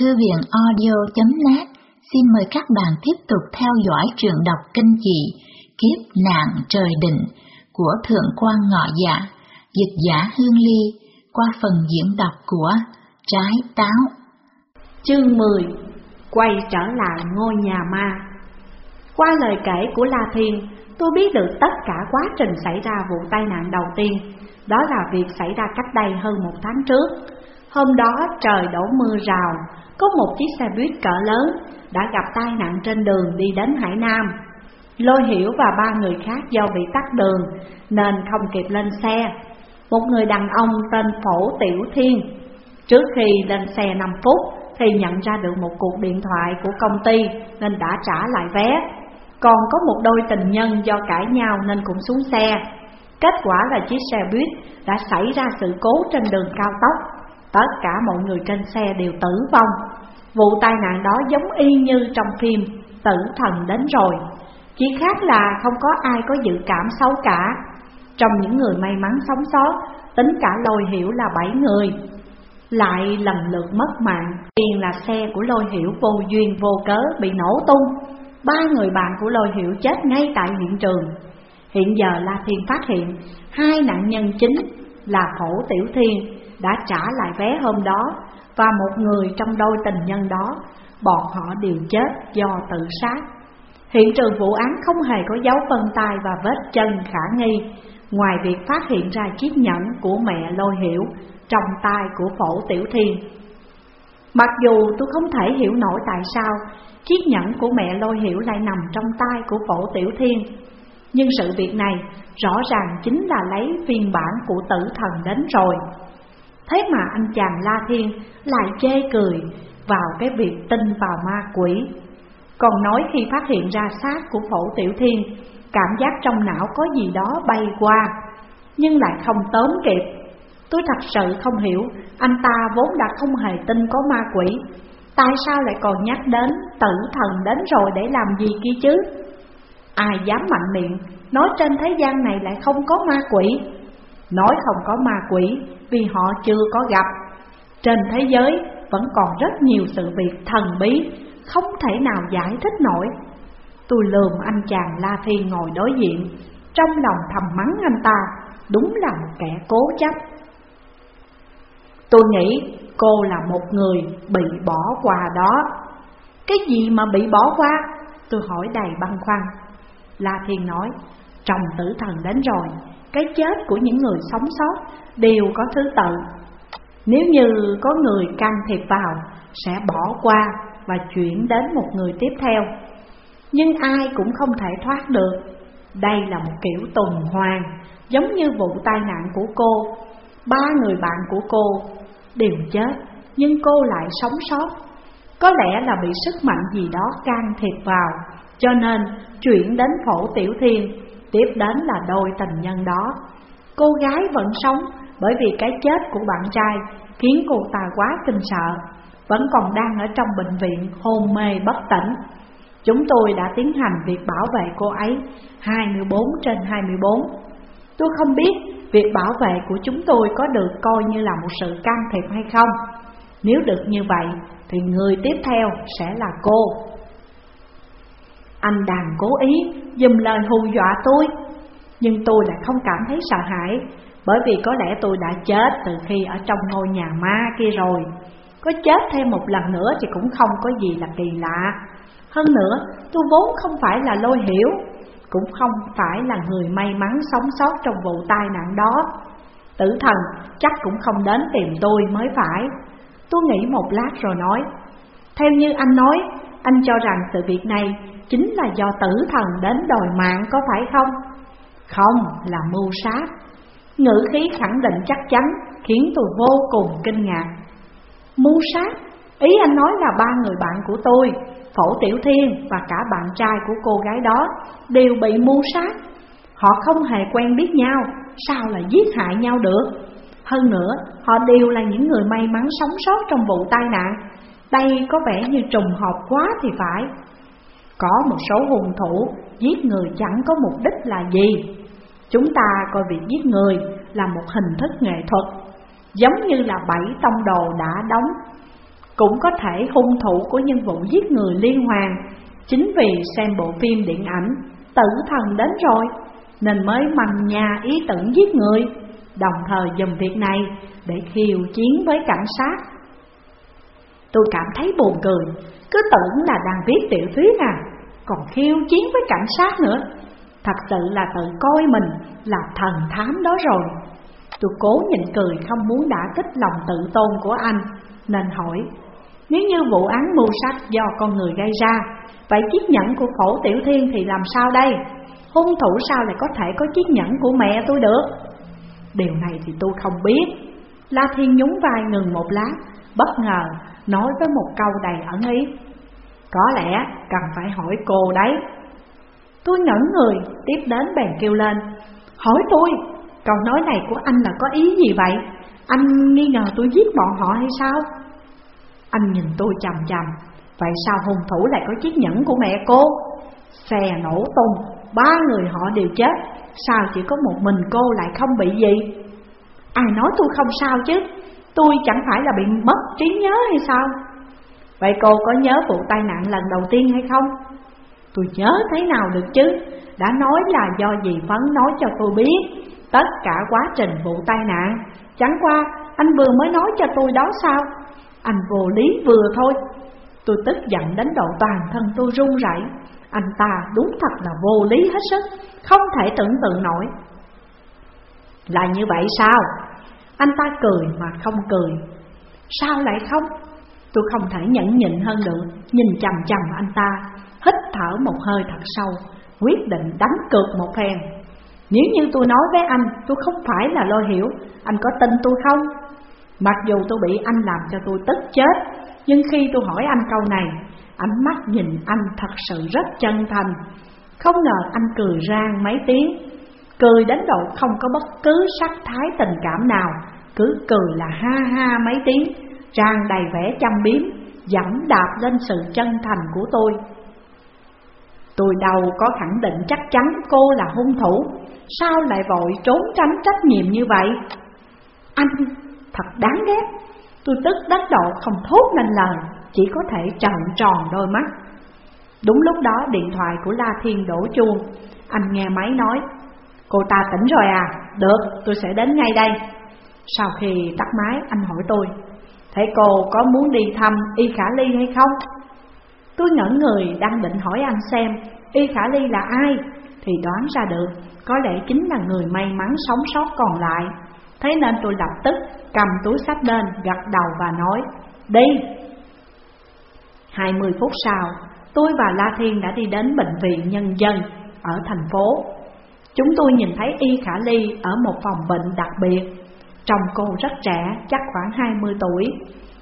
Thư viện audio.net xin mời các bạn tiếp tục theo dõi truyện đọc kinh dị Kiếp nạn trời định của Thượng quan Ngọ Dạ, dịch giả Hương Ly qua phần diễn đọc của Trái Táo. Chương 10 Quay trở lại ngôi nhà ma Qua lời kể của La Thiên, tôi biết được tất cả quá trình xảy ra vụ tai nạn đầu tiên, đó là việc xảy ra cách đây hơn một tháng trước. Hôm đó trời đổ mưa rào, có một chiếc xe buýt cỡ lớn đã gặp tai nạn trên đường đi đến Hải Nam. Lôi Hiểu và ba người khác do bị tắt đường nên không kịp lên xe. Một người đàn ông tên Phổ Tiểu Thiên, trước khi lên xe 5 phút thì nhận ra được một cuộc điện thoại của công ty nên đã trả lại vé. Còn có một đôi tình nhân do cãi nhau nên cũng xuống xe. Kết quả là chiếc xe buýt đã xảy ra sự cố trên đường cao tốc Tất cả mọi người trên xe đều tử vong. Vụ tai nạn đó giống y như trong phim Tử thần đến rồi. Chỉ khác là không có ai có dự cảm xấu cả. Trong những người may mắn sống sót, Tính cả lôi hiểu là bảy người. Lại lần lượt mất mạng Tiền là xe của lôi hiểu vô duyên vô cớ bị nổ tung. Ba người bạn của lôi hiểu chết ngay tại hiện trường. Hiện giờ La Thiên phát hiện Hai nạn nhân chính là Phổ Tiểu Thiên đã trả lại vé hôm đó và một người trong đôi tình nhân đó, bọn họ đều chết do tự sát. Hiện trường vụ án không hề có dấu vân tay và vết chân khả nghi, ngoài việc phát hiện ra chiếc nhẫn của mẹ lôi hiểu trong tay của phổ tiểu thiên. Mặc dù tôi không thể hiểu nổi tại sao chiếc nhẫn của mẹ lôi hiểu lại nằm trong tay của phổ tiểu thiên, nhưng sự việc này rõ ràng chính là lấy phiên bản của tử thần đến rồi. Thế mà anh chàng La Thiên lại chê cười vào cái việc tin vào ma quỷ. Còn nói khi phát hiện ra xác của phổ tiểu thiên, Cảm giác trong não có gì đó bay qua, Nhưng lại không tóm kịp. Tôi thật sự không hiểu, Anh ta vốn đã không hề tin có ma quỷ, Tại sao lại còn nhắc đến tử thần đến rồi để làm gì kia chứ? Ai dám mạnh miệng Nói trên thế gian này lại không có ma quỷ? Nói không có ma quỷ, vì họ chưa có gặp. Trên thế giới vẫn còn rất nhiều sự việc thần bí, Không thể nào giải thích nổi. Tôi lườm anh chàng La Phi ngồi đối diện, Trong lòng thầm mắng anh ta, Đúng là một kẻ cố chấp. Tôi nghĩ cô là một người bị bỏ qua đó. Cái gì mà bị bỏ qua? Tôi hỏi đầy băn khoăn. La Thiên nói Chồng tử thần đến rồi cái chết của những người sống sót đều có thứ tự. Nếu như có người can thiệp vào, sẽ bỏ qua và chuyển đến một người tiếp theo. Nhưng ai cũng không thể thoát được. Đây là một kiểu tuần hoàn, giống như vụ tai nạn của cô. Ba người bạn của cô đều chết, nhưng cô lại sống sót. Có lẽ là bị sức mạnh gì đó can thiệp vào, cho nên chuyển đến phổ tiểu thiên Tiếp đến là đôi tình nhân đó. Cô gái vẫn sống bởi vì cái chết của bạn trai khiến cô ta quá kinh sợ, Vẫn còn đang ở trong bệnh viện hôn mê bất tỉnh. Chúng tôi đã tiến hành việc bảo vệ cô ấy 24 trên 24 Tôi không biết việc bảo vệ của chúng tôi có được coi như là một sự can thiệp hay không. Nếu được như vậy, thì người tiếp theo sẽ là cô anh đàn cố ý dùm lời hù dọa tôi. Nhưng tôi lại không cảm thấy sợ hãi, Bởi vì có lẽ tôi đã chết từ khi ở trong ngôi nhà ma kia rồi. Có chết thêm một lần nữa thì cũng không có gì là kỳ lạ. Hơn nữa, tôi vốn không phải là lôi hiểu, Cũng không phải là người may mắn sống sót trong vụ tai nạn đó. Tử thần chắc cũng không đến tìm tôi mới phải. Tôi nghĩ một lát rồi nói, Theo như anh nói anh cho rằng sự việc này chính là do tử thần đến đòi mạng có phải không? Không, là mưu sát. Ngữ khí khẳng định chắc chắn khiến tôi vô cùng kinh ngạc. Mưu sát? Ý anh nói là ba người bạn của tôi, Phổ Tiểu Thiên và cả bạn trai của cô gái đó đều bị mưu sát. Họ không hề quen biết nhau, sao lại giết hại nhau được? Hơn nữa, họ đều là những người may mắn sống sót trong vụ tai nạn. Đây có vẻ như trùng hợp quá thì phải. Có một số hung thủ giết người chẳng có mục đích là gì. Chúng ta coi việc giết người là một hình thức nghệ thuật, Giống như là bảy tông đồ đã đóng. Cũng có thể hung thủ của nhân vụ giết người liên hoàn, Chính vì xem bộ phim điện ảnh Tử thần đến rồi, Nên mới mằng nhà ý tưởng giết người, Đồng thời dùng việc này để khiêu chiến với cảnh sát. Tôi cảm thấy buồn cười. Cứ tưởng là đang viết tiểu thuyết à. Còn khiêu chiến với cảnh sát nữa. Thật sự là tự coi mình là thần thám đó rồi. Tôi cố nhịn cười không muốn đã kích lòng tự tôn của anh, Nên hỏi, Nếu như vụ án mưu sát do con người gây ra, Vậy chiếc nhẫn của phổ tiểu thiên thì làm sao đây? Hung thủ sao lại có thể có chiếc nhẫn của mẹ tôi được? Điều này thì tôi không biết. La Thiên nhún vai ngừng một lát, Bất ngờ nói với một câu đầy ẩn ý Có lẽ cần phải hỏi cô đấy Tôi ngẩn người tiếp đến bèn kêu lên Hỏi tôi Câu nói này của anh là có ý gì vậy? Anh nghi ngờ tôi giết bọn họ hay sao? Anh nhìn tôi chầm chầm Vậy sao hung thủ lại có chiếc nhẫn của mẹ cô? Xe nổ tung, ba người họ đều chết Sao chỉ có một mình cô lại không bị gì? Ai nói tôi không sao chứ Tôi chẳng phải là bị mất trí nhớ hay sao? Vậy cô có nhớ vụ tai nạn lần đầu tiên hay không? Tôi nhớ thế nào được chứ Đã nói là do dì Phấn nói cho tôi biết Tất cả quá trình vụ tai nạn Chẳng qua, anh vừa mới nói cho tôi đó sao Anh vô lý vừa thôi Tôi tức giận đến độ toàn thân tôi run rẩy. Anh ta đúng thật là vô lý hết sức, Không thể tưởng tượng nổi Là như vậy sao anh ta cười mà không cười. Sao lại không? Tôi không thể nhẫn nhịn hơn được, Nhìn chằm chằm anh ta, Hít thở một hơi thật sâu, Quyết định đánh cược một phen. Nếu như tôi nói với anh, Tôi không phải là lôi hiểu, Anh có tin tôi không? Mặc dù tôi bị anh làm cho tôi tức chết, Nhưng khi tôi hỏi anh câu này, Ánh mắt nhìn anh thật sự rất chân thành. Không ngờ anh cười rang mấy tiếng. Cười đến độ không có bất cứ sắc thái tình cảm nào, Cứ cười là ha ha mấy tiếng Trang đầy vẻ chăm biếm, dẫm đạp lên sự chân thành của tôi. Tôi đâu có khẳng định chắc chắn cô là hung thủ, Sao lại vội trốn tránh trách nhiệm như vậy? Anh, thật đáng ghét, Tôi tức đắc độ không thốt nên lời, Chỉ có thể trợn tròn đôi mắt. Đúng lúc đó điện thoại của La Thiên đổ chuông, Anh nghe máy nói Cô ta tỉnh rồi à? Được, tôi sẽ đến ngay đây Sau khi tắt máy anh hỏi tôi Thế cô có muốn đi thăm Y Khả Ly hay không? Tôi ngẩn người đang định hỏi anh xem Y Khả Ly là ai Thì đoán ra được Có lẽ chính là người may mắn sống sót còn lại Thế nên tôi lập tức cầm túi sách lên gật đầu và nói Đi 20 phút sau Tôi và La Thiên đã đi đến bệnh viện nhân dân ở thành phố Chúng tôi nhìn thấy Y Khả Ly ở một phòng bệnh đặc biệt. Trông cô rất trẻ, chắc khoảng 20 tuổi.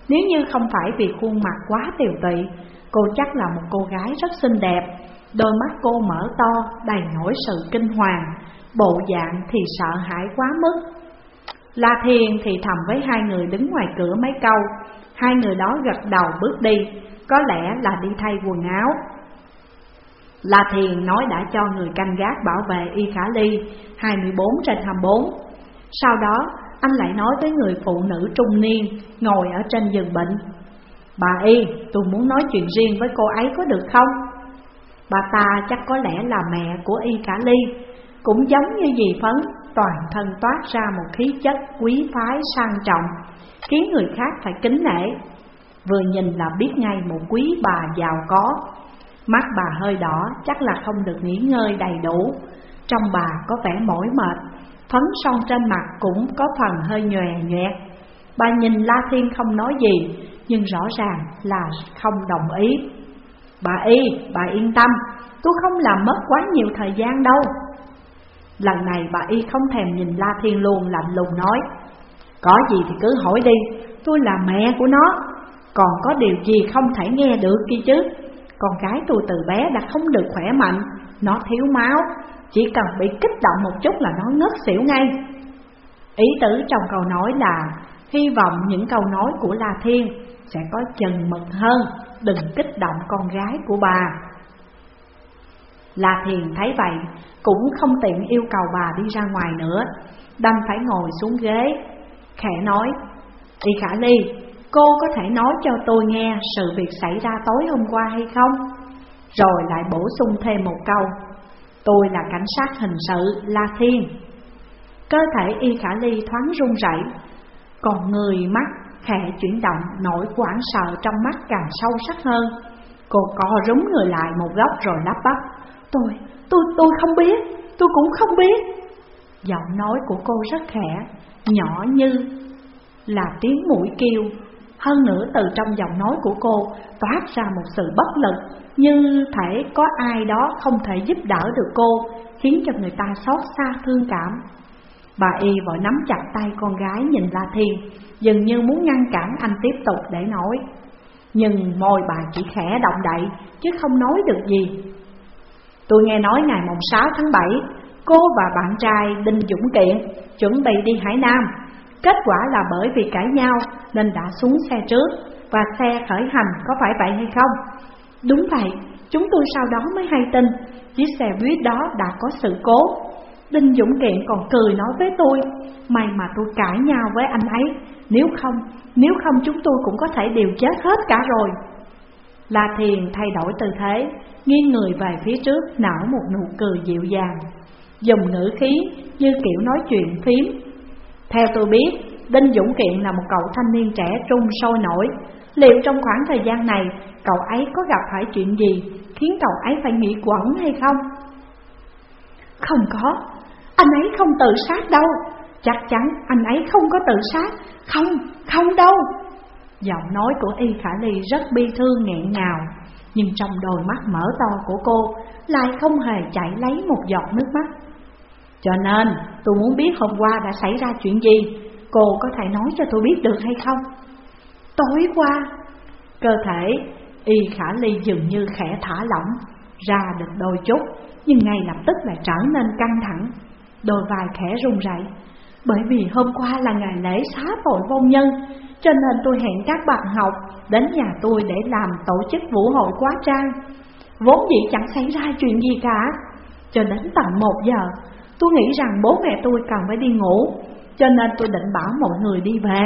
Nếu như không phải vì khuôn mặt quá tiều tụy Cô chắc là một cô gái rất xinh đẹp. Đôi mắt cô mở to, đầy nỗi sự kinh hoàng. Bộ dạng thì sợ hãi quá mức. La Thiên thì thầm với hai người đứng ngoài cửa mấy câu. Hai người đó gật đầu bước đi. Có lẽ là đi thay quần áo. La Thiền nói đã cho người canh gác bảo vệ Y Khả Ly 24 trên 24 Sau đó anh lại nói với người phụ nữ trung niên ngồi ở trên giường bệnh. Bà Y, tôi muốn nói chuyện riêng với cô ấy có được không? Bà ta chắc có lẽ là mẹ của Y Khả Ly Cũng giống như dì Phấn, toàn thân toát ra một khí chất quý phái sang trọng Khiến người khác phải kính nể. Vừa nhìn là biết ngay một quý bà giàu có. Mắt bà hơi đỏ chắc là không được nghỉ ngơi đầy đủ. Trong bà có vẻ mỏi mệt Phấn son trên mặt cũng có phần hơi nhòe nhòe. Bà nhìn La Thiên không nói gì Nhưng rõ ràng là không đồng ý. Bà Y, bà yên tâm Tôi không làm mất quá nhiều thời gian đâu. Lần này bà Y không thèm nhìn La Thiên luôn lạnh lùng nói Có gì thì cứ hỏi đi Tôi là mẹ của nó Còn có điều gì không thể nghe được kia chứ? Con gái tôi từ bé đã không được khỏe mạnh. Nó thiếu máu. Chỉ cần bị kích động một chút là nó ngất xỉu ngay. Ý tứ trong câu nói là, Hy vọng những câu nói của La Thiên Sẽ có chừng mực hơn. Đừng kích động con gái của bà. La Thiền thấy vậy, Cũng không tiện yêu cầu bà đi ra ngoài nữa. Đành phải ngồi xuống ghế. Khẽ nói, Y Khả Ly cô có thể nói cho tôi nghe sự việc xảy ra tối hôm qua hay không? Rồi lại bổ sung thêm một câu. Tôi là cảnh sát hình sự La Thiên. Cơ thể Y Khả Ly thoáng run rẩy, Còn người mắt khẽ chuyển động nỗi quảng sợ trong mắt càng sâu sắc hơn. Cô co rúm người lại một góc rồi lắp bắp. Tôi, tôi, tôi không biết, tôi cũng không biết. Giọng nói của cô rất khẽ, nhỏ như là tiếng mũi kêu. Hơn nữa từ trong giọng nói của cô, toát ra một sự bất lực, Như thể có ai đó không thể giúp đỡ được cô, Khiến cho người ta xót xa thương cảm. Bà Y vội nắm chặt tay con gái nhìn La Thiên, Dường như muốn ngăn cản anh tiếp tục để nói. Nhưng môi bà chỉ khẽ động đậy, chứ không nói được gì. Tôi nghe nói ngày mùng 6 tháng 7 Cô và bạn trai Đinh Dũng Kiện chuẩn bị đi Hải Nam. Kết quả là bởi vì cãi nhau nên đã xuống xe trước. Và xe khởi hành có phải vậy hay không? Đúng vậy, chúng tôi sau đó mới hay tin Chiếc xe buýt đó đã có sự cố. Đinh Dũng Kiện còn cười nói với tôi May mà tôi cãi nhau với anh ấy Nếu không, nếu không chúng tôi cũng có thể đều chết hết cả rồi. La Thiền thay đổi tư thế Nghiêng người về phía trước nở một nụ cười dịu dàng. Dùng ngữ khí như kiểu nói chuyện phím. Theo tôi biết Đinh Dũng Kiện là một cậu thanh niên trẻ trung sôi nổi. Liệu trong khoảng thời gian này Cậu ấy có gặp phải chuyện gì Khiến cậu ấy phải nghĩ quẩn hay không? Không có. Anh ấy không tự sát đâu. Chắc chắn anh ấy không có tự sát. Không, không đâu. Giọng nói của Y Khả Ly rất bi thương nghẹn ngào Nhưng trong đôi mắt mở to của cô Lại không hề chảy lấy một giọt nước mắt. Cho nên, tôi muốn biết hôm qua đã xảy ra chuyện gì. Cô có thể nói cho tôi biết được hay không? Tối qua, Cơ thể Y Khả Ly dường như khẽ thả lỏng, Ra được đôi chút, Nhưng ngay lập tức lại trở nên căng thẳng, Đôi vai khẽ run rẩy. Bởi vì hôm qua là ngày lễ xá tội vong nhân, Cho nên tôi hẹn các bạn học Đến nhà tôi để làm tổ chức vũ hội quá trang. Vốn dĩ chẳng xảy ra chuyện gì cả, Cho đến tận một giờ Tôi nghĩ rằng bố mẹ tôi cần phải đi ngủ, Cho nên tôi định bảo mọi người đi về.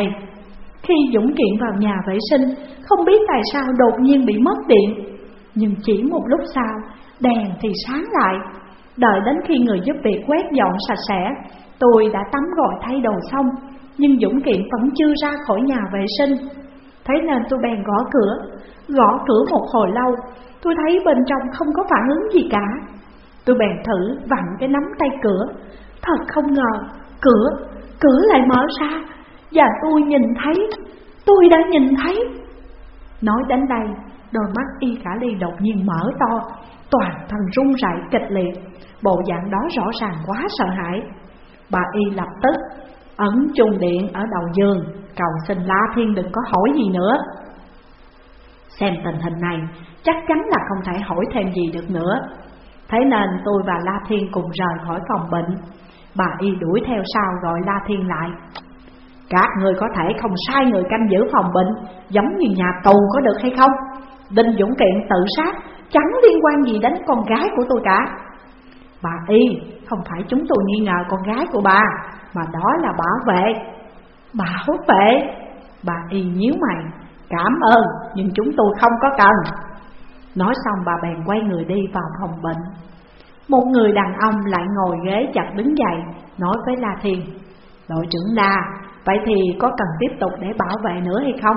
Khi Dũng Kiện vào nhà vệ sinh, Không biết tại sao đột nhiên bị mất điện. Nhưng chỉ một lúc sau, Đèn thì sáng lại. Đợi đến khi người giúp việc quét dọn sạch sẽ, Tôi đã tắm gội thay đồ xong, Nhưng Dũng Kiện vẫn chưa ra khỏi nhà vệ sinh. Thế nên tôi bèn gõ cửa. Gõ cửa một hồi lâu, Tôi thấy bên trong không có phản ứng gì cả. Tôi bèn thử vặn cái nắm tay cửa. Thật không ngờ Cửa, cửa lại mở ra. Và tôi nhìn thấy Tôi đã nhìn thấy. Nói đến đây Đôi mắt y khả ly đột nhiên mở to Toàn thân run rẩy kịch liệt. Bộ dạng đó rõ ràng quá sợ hãi. Bà y lập tức ấn chung điện ở đầu giường. Cầu xin La Thiên đừng có hỏi gì nữa. Xem tình hình này chắc chắn là không thể hỏi thêm gì được nữa. Thế nên tôi và La Thiên cùng rời khỏi phòng bệnh. Bà y đuổi theo sau gọi La Thiên lại. Các người có thể không sai người canh giữ phòng bệnh, Giống như nhà tù có được hay không? Đinh Dũng Kiện tự sát, Chẳng liên quan gì đến con gái của tôi cả. Bà Y, không phải chúng tôi nghi ngờ con gái của bà, Mà đó là bảo vệ. Bảo vệ? Bà Y nhíu mày. Cảm ơn, nhưng chúng tôi không có cần. Nói xong bà bèn quay người đi vào phòng bệnh. Một người đàn ông lại ngồi ghế chặt đứng dậy Nói với La Thiên Đội trưởng La Vậy thì có cần tiếp tục để bảo vệ nữa hay không?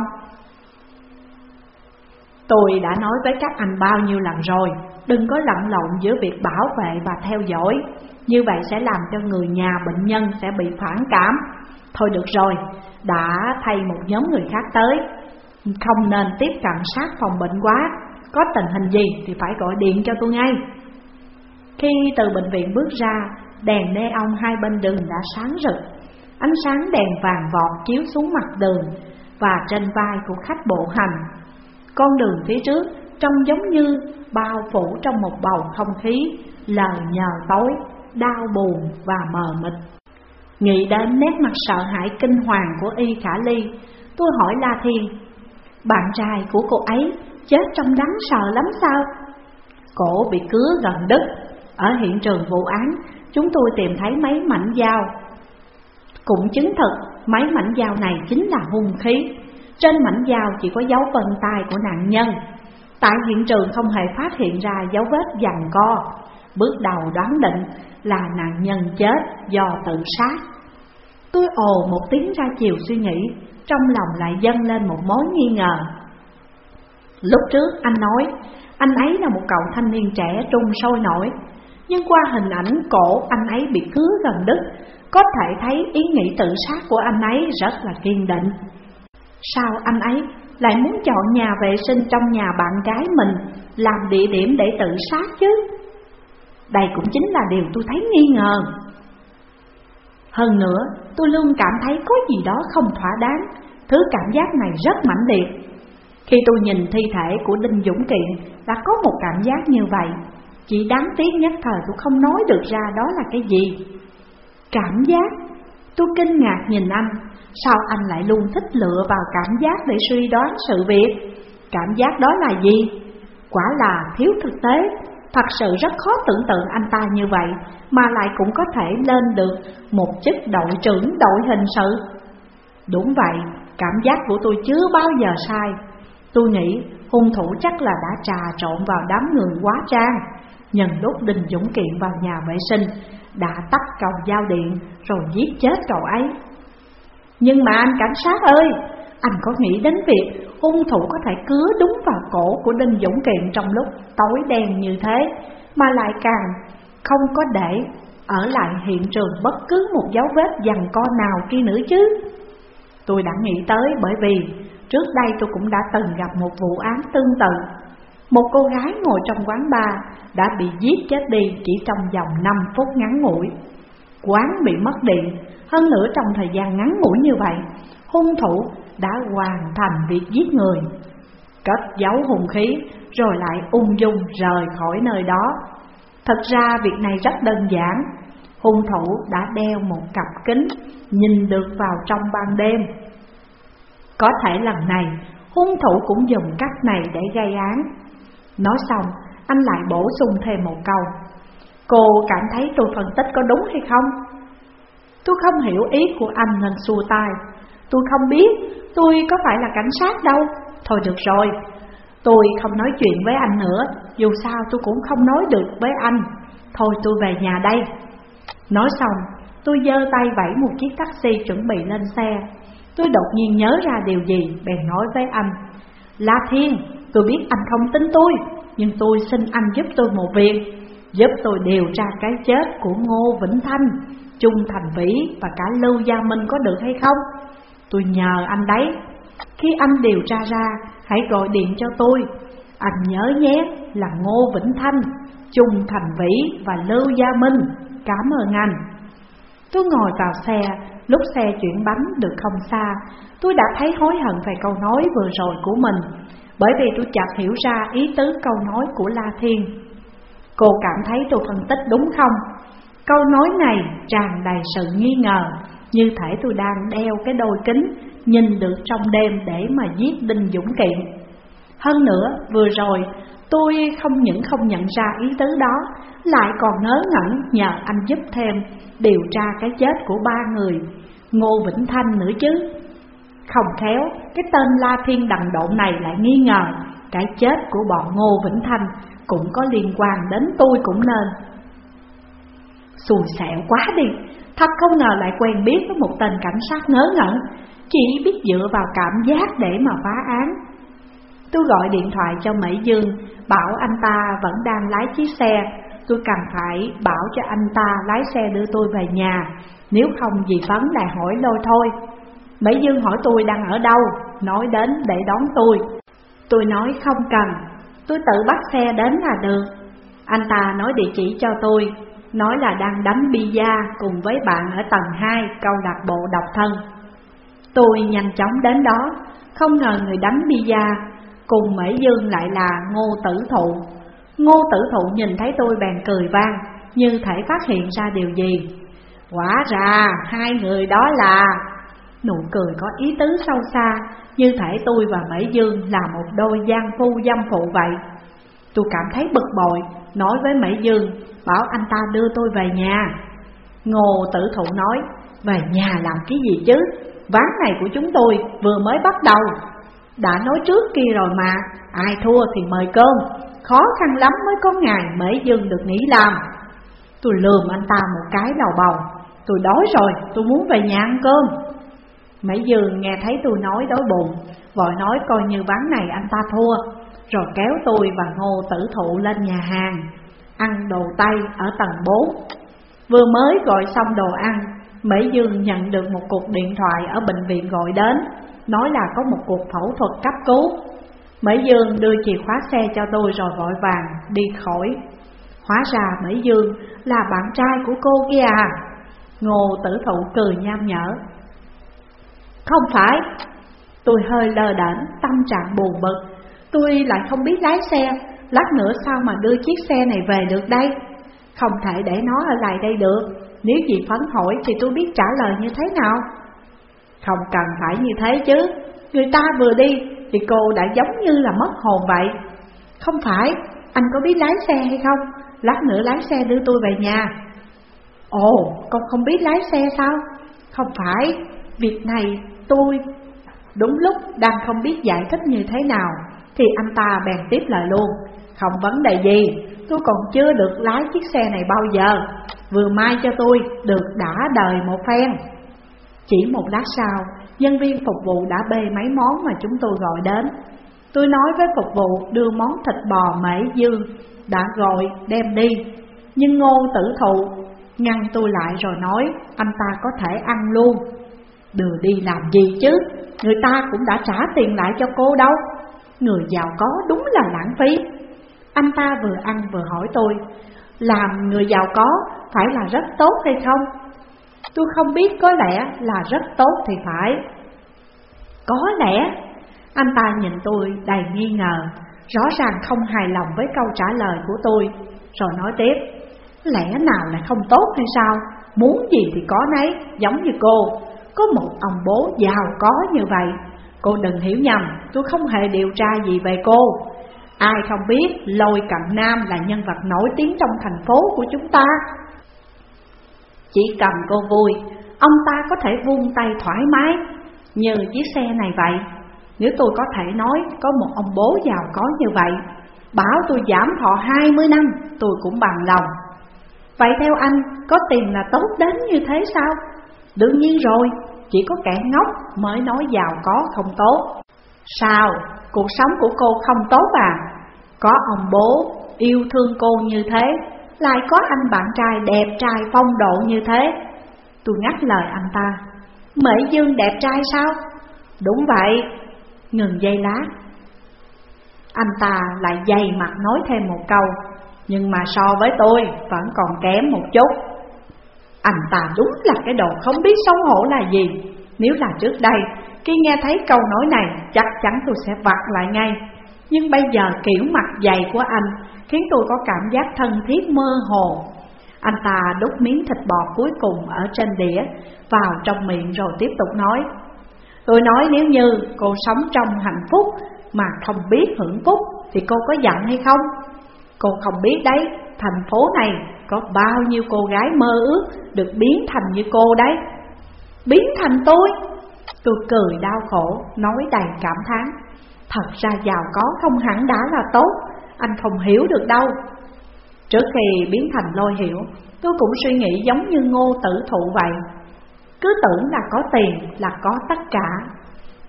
Tôi đã nói với các anh bao nhiêu lần rồi Đừng có lẫn lộn giữa việc bảo vệ và theo dõi. Như vậy sẽ làm cho người nhà bệnh nhân sẽ bị phản cảm. Thôi được rồi, đã thay một nhóm người khác tới. Không nên tiếp cận sát phòng bệnh quá. Có tình hình gì thì phải gọi điện cho tôi ngay. Khi từ bệnh viện bước ra Đèn neon hai bên đường đã sáng rực. Ánh sáng đèn vàng vọt chiếu xuống mặt đường Và trên vai của khách bộ hành. Con đường phía trước trông giống như bao phủ trong một bầu không khí lờ nhờ tối, đau buồn và mờ mịt. Nghĩ đến nét mặt sợ hãi kinh hoàng của Y Khả Ly, tôi hỏi La Thiên, bạn trai của cô ấy chết trong đáng sợ lắm sao? Cổ bị cứa gần đứt, ở hiện trường vụ án chúng tôi tìm thấy mấy mảnh dao. Cũng chứng thực mấy mảnh dao này chính là hung khí, Trên mảnh dao chỉ có dấu vân tay của nạn nhân. Tại hiện trường không hề phát hiện ra dấu vết giằng co. Bước đầu đoán định là nạn nhân chết do tự sát. Tôi ồ một tiếng ra chiều suy nghĩ Trong lòng lại dâng lên một mối nghi ngờ. Lúc trước anh nói, Anh ấy là một cậu thanh niên trẻ trung sôi nổi. Nhưng qua hình ảnh cổ anh ấy bị cứa gần đứt, Có thể thấy ý nghĩ tự sát của anh ấy rất là kiên định. Sao anh ấy lại muốn chọn nhà vệ sinh trong nhà bạn gái mình Làm địa điểm để tự sát chứ? Đây cũng chính là điều tôi thấy nghi ngờ. Hơn nữa, tôi luôn cảm thấy có gì đó không thỏa đáng. Thứ cảm giác này rất mãnh liệt. Khi tôi nhìn thi thể của Đinh Dũng Kiện đã có một cảm giác như vậy. Chỉ đáng tiếc nhất thời tôi không nói được ra đó là cái gì. Cảm giác? Tôi kinh ngạc nhìn anh Sao anh lại luôn thích lựa vào cảm giác để suy đoán sự việc? Cảm giác đó là gì? Quả là thiếu thực tế. Thật sự rất khó tưởng tượng anh ta như vậy Mà lại cũng có thể lên được một chức đội trưởng đội hình sự. Đúng vậy, cảm giác của tôi chưa bao giờ sai. Tôi nghĩ hung thủ chắc là đã trà trộn vào đám người quá trang Nhân lúc Đinh Dũng Kiện vào nhà vệ sinh Đã tắt cầu giao điện rồi giết chết cậu ấy nhưng mà anh cảnh sát ơi, anh có nghĩ đến việc hung thủ có thể cứa đúng vào cổ của Đinh Dũng Kiện trong lúc tối đen như thế, mà lại càng không có để ở lại hiện trường bất cứ một dấu vết dằn co nào kia nữa chứ. Tôi đã nghĩ tới bởi vì trước đây tôi cũng đã từng gặp một vụ án tương tự. Một cô gái ngồi trong quán bar đã bị giết chết đi chỉ trong vòng 5 phút ngắn ngủi. Quán bị mất điện, hơn nữa trong thời gian ngắn ngủi như vậy, Hung thủ đã hoàn thành việc giết người Cất giấu hung khí rồi lại ung dung rời khỏi nơi đó Thật ra việc này rất đơn giản Hung thủ đã đeo một cặp kính, nhìn được vào trong ban đêm có thể lần này, hung thủ cũng dùng cách này để gây án. Nói xong, anh lại bổ sung thêm một câu. Cô cảm thấy tôi phân tích có đúng hay không? Tôi không hiểu ý của anh nên xua tay. Tôi không biết tôi có phải là cảnh sát đâu. Thôi được rồi, Tôi không nói chuyện với anh nữa. Dù sao tôi cũng không nói được với anh. Thôi tôi về nhà đây. Nói xong, tôi giơ tay vẫy một chiếc taxi chuẩn bị lên xe. Tôi đột nhiên nhớ ra điều gì, Bèn nói với anh. La Thiên, tôi biết anh không tính tôi, Nhưng tôi xin anh giúp tôi một việc. Giúp tôi điều tra cái chết của Ngô Vĩnh Thanh, Trung Thành Vĩ và cả Lưu Gia Minh có được hay không? Tôi nhờ anh đấy. Khi anh điều tra ra, Hãy gọi điện cho tôi. Anh nhớ nhé là Ngô Vĩnh Thanh, Trung Thành Vĩ và Lưu Gia Minh. Cảm ơn anh. Tôi ngồi vào xe, Lúc xe chuyển bánh được không xa, Tôi đã thấy hối hận về câu nói vừa rồi của mình, Bởi vì tôi chợt hiểu ra ý tứ câu nói của La Thiên Cô cảm thấy tôi phân tích đúng không? Câu nói này tràn đầy sự nghi ngờ, Như thể tôi đang đeo cái đôi kính, Nhìn được trong đêm để mà giết Đinh Dũng Kiện hơn nữa, vừa rồi, tôi không những không nhận ra ý tứ đó, Lại còn ngớ ngẩn nhờ anh giúp thêm Điều tra cái chết của ba người. Ngô Vĩnh Thanh nữa chứ. Không khéo, cái tên La Thiên đằng độn này lại nghi ngờ Cái chết của bọn Ngô Vĩnh Thanh cũng có liên quan đến tôi cũng nên. Xùi xẹo quá đi, Thật không ngờ lại quen biết với một tên cảnh sát ngớ ngẩn, Chỉ biết dựa vào cảm giác để mà phá án. Tôi gọi điện thoại cho Mỹ Dương Bảo anh ta vẫn đang lái chiếc xe. Tôi cần phải bảo cho anh ta lái xe đưa tôi về nhà Nếu không gì vấn lại hỏi lôi thôi. Mỹ Dương hỏi tôi đang ở đâu Nói đến để đón tôi. Tôi nói không cần Tôi tự bắt xe đến là được. Anh ta nói địa chỉ cho tôi nói là đang đánh bia cùng với bạn ở tầng 2 câu lạc bộ độc thân. Tôi nhanh chóng đến đó, không ngờ người đánh bia cùng Mễ Dương lại là Ngô Tử Thụ. Ngô Tử Thụ nhìn thấy tôi bèn cười vang, như thể phát hiện ra điều gì. Quả ra hai người đó là... Nụ cười có ý tứ sâu xa, như thể tôi và Mễ Dương là một đôi gian phu dâm phụ vậy. Tôi cảm thấy bực bội, nói với Mễ Dương Bảo anh ta đưa tôi về nhà Ngô tử thụ nói Về nhà làm cái gì chứ ván này của chúng tôi vừa mới bắt đầu đã nói trước kia rồi mà, ai thua thì mời cơm. Khó khăn lắm mới có ngày Mễ Dương được nghỉ làm. Tôi lườm anh ta một cái đầu bầu. Tôi đói rồi, tôi muốn về nhà ăn cơm. Mễ Dương nghe thấy tôi nói đói bụng Vội nói coi như ván này anh ta thua. Rồi kéo tôi và Ngô tử thụ lên nhà hàng Ăn đồ Tây ở tầng 4 Vừa mới gọi xong đồ ăn Mễ Dương nhận được một cuộc điện thoại ở bệnh viện gọi đến. Nói là có một cuộc phẫu thuật cấp cứu. Mễ Dương đưa chìa khóa xe cho tôi rồi vội vàng đi khỏi. Hóa ra Mễ Dương là bạn trai của cô kia à? Ngô tử thụ cười nham nhở. Không phải. Tôi hơi lờ đễnh, tâm trạng buồn bực. Tôi lại không biết lái xe. Lát nữa sao mà đưa chiếc xe này về được đây? Không thể để nó ở lại đây được. Nếu chị phấn hỏi thì tôi biết trả lời như thế nào? Không cần phải như thế chứ. Người ta vừa đi thì cô đã giống như là mất hồn vậy. Không phải, anh có biết lái xe hay không? Lát nữa lái xe đưa tôi về nhà. Ồ, con không biết lái xe sao? Không phải, việc này tôi Đúng lúc đang không biết giải thích như thế nào Thì anh ta bèn tiếp lời luôn. Không vấn đề gì Tôi còn chưa được lái chiếc xe này bao giờ. Vừa mai cho tôi được đã đời một phen. Chỉ một lát sau, Nhân viên phục vụ đã bê mấy món mà chúng tôi gọi đến. Tôi nói với phục vụ đưa món thịt bò mễ dương Đã gọi, đem đi. Nhưng ngô tử thụ ngăn tôi lại rồi nói, Anh ta có thể ăn luôn. Đưa đi làm gì chứ? Người ta cũng đã trả tiền lại cho cô đâu. Người giàu có đúng là lãng phí. Anh ta vừa ăn vừa hỏi tôi, Làm người giàu có phải là rất tốt hay không? Tôi không biết có lẽ là rất tốt thì phải. Có lẽ, Anh ta nhìn tôi đầy nghi ngờ, Rõ ràng không hài lòng với câu trả lời của tôi, Rồi nói tiếp, Lẽ nào lại không tốt hay sao? Muốn gì thì có nấy, Giống như cô. Có một ông bố giàu có như vậy. Cô đừng hiểu nhầm, Tôi không hề điều tra gì về cô. Ai không biết Lôi Cận Nam là nhân vật nổi tiếng trong thành phố của chúng ta. Chỉ cần cô vui Ông ta có thể vung tay thoải mái. Như chiếc xe này vậy Nếu tôi có thể nói Có một ông bố giàu có như vậy Bảo tôi giảm thọ 20 năm Tôi cũng bằng lòng. Vậy theo anh Có tiền là tốt đến như thế sao? Đương nhiên rồi, chỉ có kẻ ngốc mới nói giàu có không tốt. Sao, cuộc sống của cô không tốt à? Có ông bố yêu thương cô như thế lại có anh bạn trai đẹp trai phong độ như thế. Tôi ngắt lời anh ta. Mễ Dương đẹp trai sao? Đúng vậy. Ngừng dây lát Anh ta lại dày mặt nói thêm một câu. Nhưng mà so với tôi, vẫn còn kém một chút. Anh ta đúng là cái đồ không biết xấu hổ là gì. Nếu là trước đây, Khi nghe thấy câu nói này, Chắc chắn tôi sẽ vặt lại ngay. Nhưng bây giờ kiểu mặt dày của anh Khiến tôi có cảm giác thân thiết mơ hồ. Anh ta đút miếng thịt bò cuối cùng ở trên đĩa Vào trong miệng rồi tiếp tục nói. Tôi nói nếu như cô sống trong hạnh phúc Mà không biết hưởng phúc Thì cô có giận hay không? Cô không biết đấy Thành phố này có bao nhiêu cô gái mơ ước được biến thành như cô đấy. Biến thành tôi? Tôi cười đau khổ, nói đầy cảm thán. Thật ra giàu có không hẳn đã là tốt anh không hiểu được đâu. Trước khi biến thành lôi hiểu, Tôi cũng suy nghĩ giống như ngô tử thụ vậy. Cứ tưởng là có tiền là có tất cả.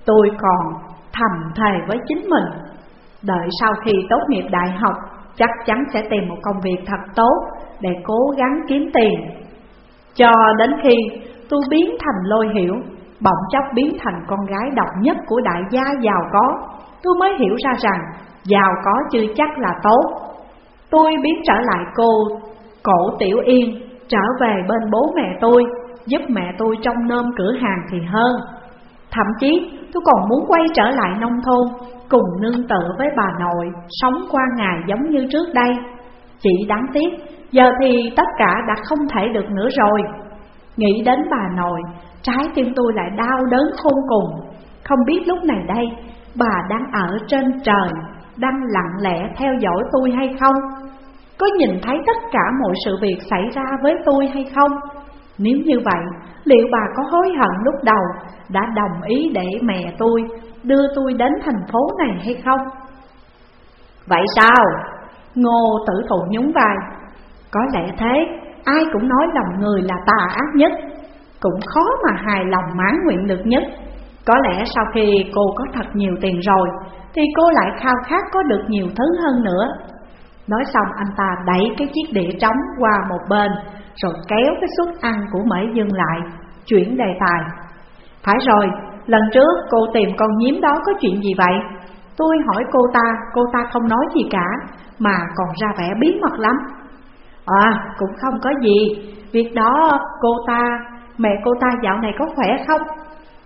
Tôi còn thầm thề với chính mình, Đợi sau khi tốt nghiệp đại học, Chắc chắn sẽ tìm một công việc thật tốt để cố gắng kiếm tiền. Cho đến khi tôi biến thành lôi hiểu, Bỗng chốc biến thành con gái độc nhất của đại gia giàu có, Tôi mới hiểu ra rằng giàu có chưa chắc là tốt. Tôi biến trở lại cô, cổ tiểu yên, Trở về bên bố mẹ tôi, Giúp mẹ tôi trong nôm cửa hàng thì hơn. Thậm chí, tôi còn muốn quay trở lại nông thôn, Cùng nương tựa với bà nội, Sống qua ngày giống như trước đây. Chỉ đáng tiếc, Giờ thì tất cả đã không thể được nữa rồi. Nghĩ đến bà nội, Trái tim tôi lại đau đớn khôn cùng. Không biết lúc này đây, Bà đang ở trên trời đang lặng lẽ theo dõi tôi hay không Có nhìn thấy tất cả mọi sự việc xảy ra với tôi hay không Nếu như vậy, liệu bà có hối hận lúc đầu đã đồng ý để mẹ tôi đưa tôi đến thành phố này hay không? Vậy sao? Ngô tử thụ nhún vai Có lẽ thế, ai cũng nói lòng người là tà ác nhất Cũng khó mà hài lòng mãn nguyện được nhất Có lẽ sau khi cô có thật nhiều tiền rồi thì cô lại khao khát có được nhiều thứ hơn nữa. Nói xong anh ta đẩy cái chiếc đĩa trống qua một bên Rồi kéo cái suất ăn của Mễ Dương lại Chuyển đề tài. Phải rồi, lần trước cô tìm con nhím đó có chuyện gì vậy? Tôi hỏi cô ta, cô ta không nói gì cả Mà còn ra vẻ bí mật lắm. À, cũng không có gì. Việc đó cô ta, mẹ cô ta dạo này có khỏe không?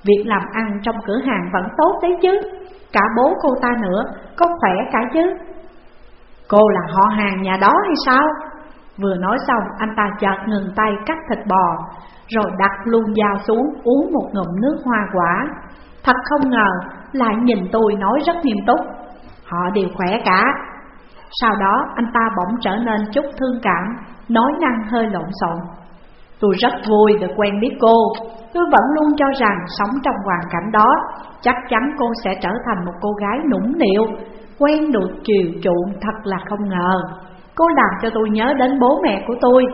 Việc làm ăn trong cửa hàng vẫn tốt đấy chứ. Cả bố cô ta nữa, có khỏe cả chứ? Cô là họ hàng nhà đó hay sao? Vừa nói xong anh ta chợt ngừng tay cắt thịt bò Rồi đặt luôn dao xuống uống một ngụm nước hoa quả. Thật không ngờ lại nhìn tôi nói rất nghiêm túc Họ đều khỏe cả. Sau đó anh ta bỗng trở nên chút thương cảm Nói năng hơi lộn xộn. Tôi rất vui được quen biết cô. Tôi vẫn luôn cho rằng sống trong hoàn cảnh đó, Chắc chắn cô sẽ trở thành một cô gái nũng nịu, Quen được chiều chuộng thật là không ngờ. Cô làm cho tôi nhớ đến bố mẹ của tôi.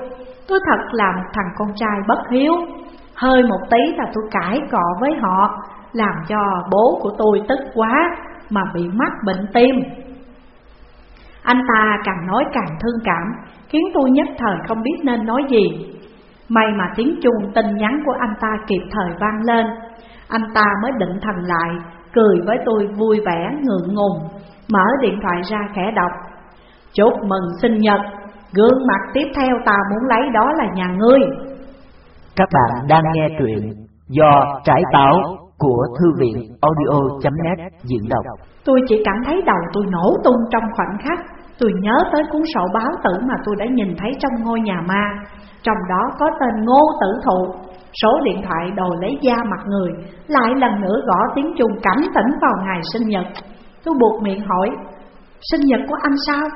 Tôi thật là một thằng con trai bất hiếu. Hơi một tí là tôi cãi cọ với họ, Làm cho bố của tôi tức quá Mà bị mắc bệnh tim. Anh ta càng nói càng thương cảm, Khiến tôi nhất thời không biết nên nói gì. May mà tiếng chuông tin nhắn của anh ta kịp thời vang lên. Anh ta mới định thần lại Cười với tôi vui vẻ ngượng ngùng Mở điện thoại ra khẽ đọc. Chúc mừng sinh nhật Gương mặt tiếp theo ta muốn lấy đó là nhà ngươi. Các bạn đang nghe truyện Do Trải Táo của Thư viện audio.net diễn đọc. Tôi chỉ cảm thấy đầu tôi nổ tung trong khoảnh khắc Tôi nhớ tới cuốn sổ báo tử mà tôi đã nhìn thấy trong ngôi nhà ma Trong đó có tên Ngô Tử Thụ Số điện thoại đòi lấy da mặt người Lại lần nữa gõ tiếng chuông cảnh tỉnh vào ngày sinh nhật Tôi buộc miệng hỏi Sinh nhật của anh sao?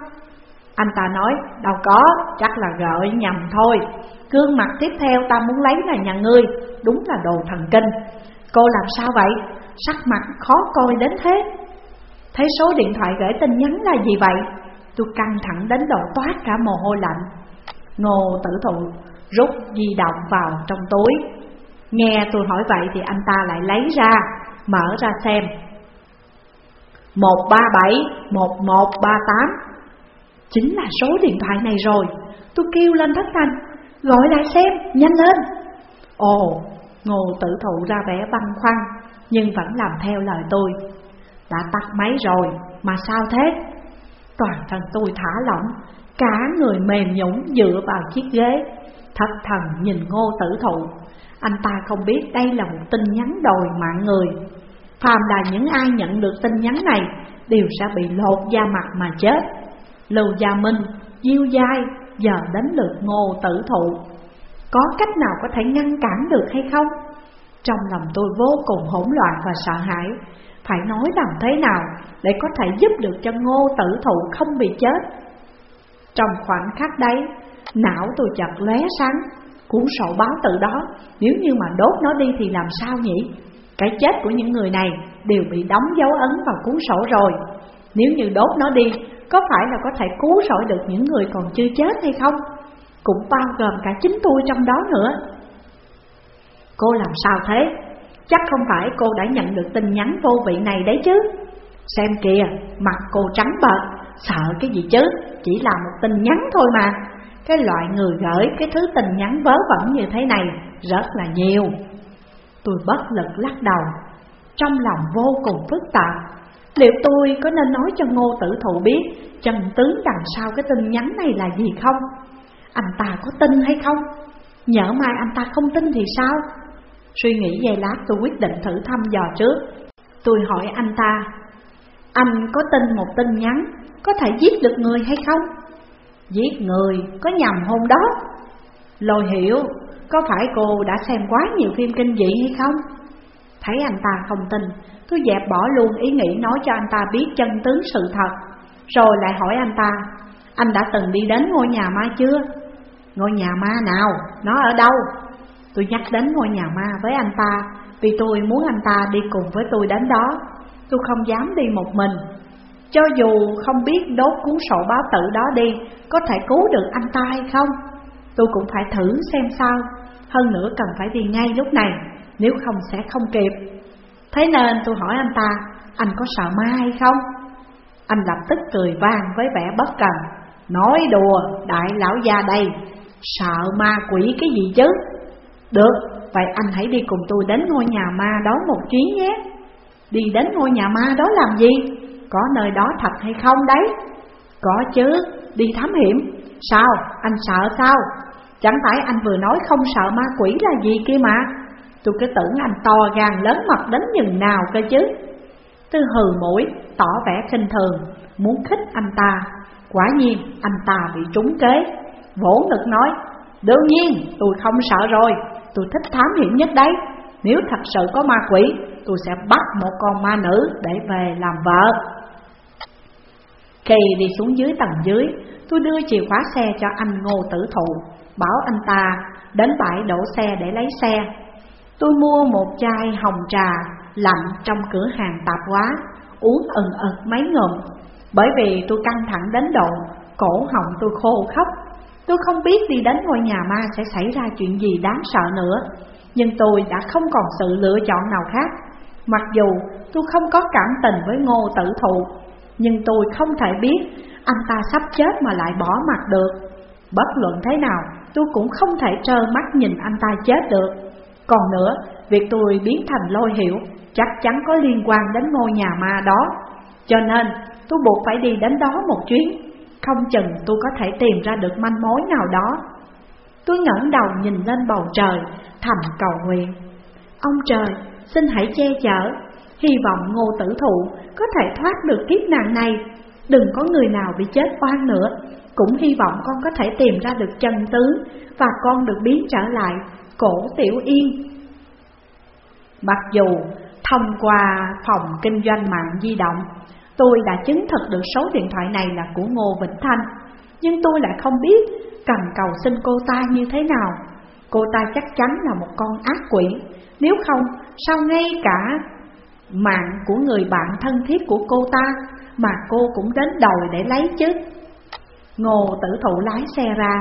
Anh ta nói đâu có, chắc là gợi nhầm thôi Gương mặt tiếp theo ta muốn lấy là nhà ngươi Đúng là đồ thần kinh Cô làm sao vậy? Sắc mặt khó coi đến thế Thấy số điện thoại gửi tin nhắn là gì vậy? Tôi căng thẳng đến độ toát cả mồ hôi lạnh. Ngô tử thụ rút di động vào trong túi. Nghe tôi hỏi vậy thì anh ta lại lấy ra Mở ra xem. 137 1138 Chính là số điện thoại này rồi. Tôi kêu lên thất thanh Gọi lại xem, nhanh lên. Ồ, ngô tử thụ ra vẻ băn khoăn Nhưng vẫn làm theo lời tôi. Đã tắt máy rồi, mà sao thế? Toàn thân tôi thả lỏng Cả người mềm nhũn dựa vào chiếc ghế. Thất thần nhìn ngô tử thụ. Anh ta không biết đây là một tin nhắn đòi mạng người. Phàm là những ai nhận được tin nhắn này Đều sẽ bị lột da mặt mà chết. Lưu Gia Minh, Diêu Giai Giờ đến lượt ngô tử thụ. Có cách nào có thể ngăn cản được hay không? Trong lòng tôi vô cùng hỗn loạn và sợ hãi. Phải nói làm thế nào để có thể giúp được cho ngô tử thụ không bị chết Trong khoảnh khắc đấy, não tôi chợt lóe sáng Cuốn sổ báo tự đó, nếu như mà đốt nó đi thì làm sao nhỉ? Cái chết của những người này đều bị đóng dấu ấn vào cuốn sổ rồi Nếu như đốt nó đi, có phải là có thể cứu rỗi được những người còn chưa chết hay không? Cũng bao gồm cả chính tôi trong đó nữa Cô làm sao thế? Chắc không phải cô đã nhận được tin nhắn vô vị này đấy chứ. Xem kìa, mặt cô trắng bệch, sợ cái gì chứ? Chỉ là một tin nhắn thôi mà. Cái loại người gửi cái thứ tin nhắn vớ vẩn như thế này rất là nhiều. Tôi bất lực lắc đầu. Trong lòng vô cùng phức tạp. Liệu tôi có nên nói cho ngô tử thụ biết Trần tướng đằng sau cái tin nhắn này là gì không? Anh ta có tin hay không? Nhỡ mai anh ta không tin thì sao? Suy nghĩ giây lát tôi quyết định thử thăm dò trước Tôi hỏi anh ta, Anh có tin một tin nhắn Có thể giết được người hay không? Giết người có nhầm hôn đó Lôi hiểu, Có phải cô đã xem quá nhiều phim kinh dị hay không? Thấy anh ta không tin, Tôi dẹp bỏ luôn ý nghĩ nói cho anh ta biết chân tướng sự thật Rồi lại hỏi anh ta, Anh đã từng đi đến ngôi nhà ma chưa? Ngôi nhà ma nào? Nó ở đâu? Tôi nhắc đến ngôi nhà ma với anh ta, Vì tôi muốn anh ta đi cùng với tôi đến đó. Tôi không dám đi một mình. Cho dù không biết đốt cuốn sổ báo tử đó đi, Có thể cứu được anh ta hay không, Tôi cũng phải thử xem sao. Hơn nữa cần phải đi ngay lúc này, Nếu không sẽ không kịp. Thế nên tôi hỏi anh ta, Anh có sợ ma hay không? Anh lập tức cười vang với vẻ bất cần. Nói đùa, đại lão gia đây, Sợ ma quỷ cái gì chứ? Được Vậy anh hãy đi cùng tôi đến ngôi nhà ma đó một chuyến nhé. Đi đến ngôi nhà ma đó làm gì? Có nơi đó thật hay không đấy? Có chứ Đi thám hiểm. Sao anh sợ sao? Chẳng phải anh vừa nói không sợ ma quỷ là gì kia mà. Tôi cứ tưởng anh to gan lớn mặt đến nhường nào cơ chứ. Tôi hừ mũi, tỏ vẻ khinh thường. Muốn khích anh ta. Quả nhiên anh ta bị trúng kế. Vỗ ngực nói Đương nhiên tôi không sợ rồi. Tôi thích thám hiểm nhất đấy. Nếu thật sự có ma quỷ, Tôi sẽ bắt một con ma nữ để về làm vợ. Khi đi xuống dưới tầng dưới, Tôi đưa chìa khóa xe cho anh Ngô Tử Thụ, Bảo anh ta đến bãi đổ xe để lấy xe. Tôi mua một chai hồng trà lạnh trong cửa hàng tạp hóa, Uống ừng ực mấy ngụm. Bởi vì tôi căng thẳng đến độ Cổ họng tôi khô khóc Tôi không biết đi đến ngôi nhà ma sẽ xảy ra chuyện gì đáng sợ nữa Nhưng tôi đã không còn sự lựa chọn nào khác. Mặc dù tôi không có cảm tình với ngô tử thụ Nhưng tôi không thể biết anh ta sắp chết mà lại bỏ mặt được. Bất luận thế nào tôi cũng không thể trơ mắt nhìn anh ta chết được. Còn nữa, việc tôi biến thành lôi hiểu chắc chắn có liên quan đến ngôi nhà ma đó. Cho nên tôi buộc phải đi đến đó một chuyến. Không chừng tôi có thể tìm ra được manh mối nào đó. Tôi ngẩng đầu nhìn lên bầu trời, thầm cầu nguyện. Ông trời, xin hãy che chở. Hy vọng ngô tử thụ có thể thoát được kiếp nạn này. Đừng có người nào bị chết oan nữa. Cũng hy vọng con có thể tìm ra được chân tướng Và con được biến trở lại cổ tiểu yên. Mặc dù thông qua phòng kinh doanh mạng di động Tôi đã chứng thực được số điện thoại này là của Ngô Vĩnh Thanh. Nhưng tôi lại không biết cần cầu xin cô ta như thế nào. Cô ta chắc chắn là một con ác quỷ. Nếu không, sao ngay cả mạng của người bạn thân thiết của cô ta Mà cô cũng đến đòi để lấy chứ? Ngô tử thụ lái xe ra.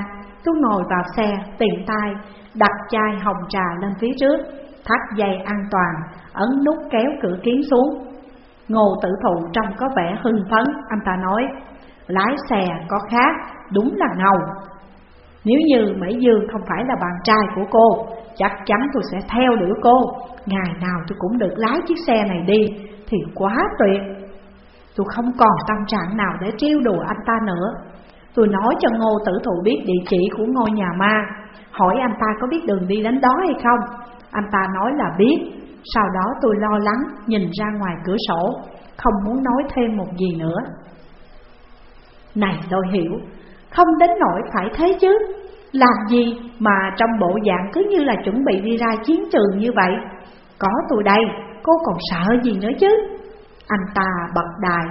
Tôi ngồi vào xe, tiền tay Đặt chai hồng trà lên phía trước Thắt dây an toàn Ấn nút kéo cửa kiến xuống. Ngô tử thụ trông có vẻ hưng phấn, Anh ta nói, Lái xe có khác, Đúng là ngầu. Nếu như Mỹ Dương không phải là bạn trai của cô, Chắc chắn tôi sẽ theo đuổi cô. Ngày nào tôi cũng được lái chiếc xe này đi, Thì quá tuyệt. Tôi không còn tâm trạng nào để trêu đùa anh ta nữa. Tôi nói cho Ngô Tử Thụ biết địa chỉ của ngôi nhà ma, Hỏi anh ta có biết đường đi đến đó hay không. Anh ta nói là biết. Sau đó tôi lo lắng nhìn ra ngoài cửa sổ Không muốn nói thêm một gì nữa. Này tôi hiểu Không đến nỗi phải thế chứ. Làm gì mà trong bộ dạng cứ như là chuẩn bị đi ra chiến trường như vậy? Có tôi đây, cô còn sợ gì nữa chứ? Anh ta bật đài,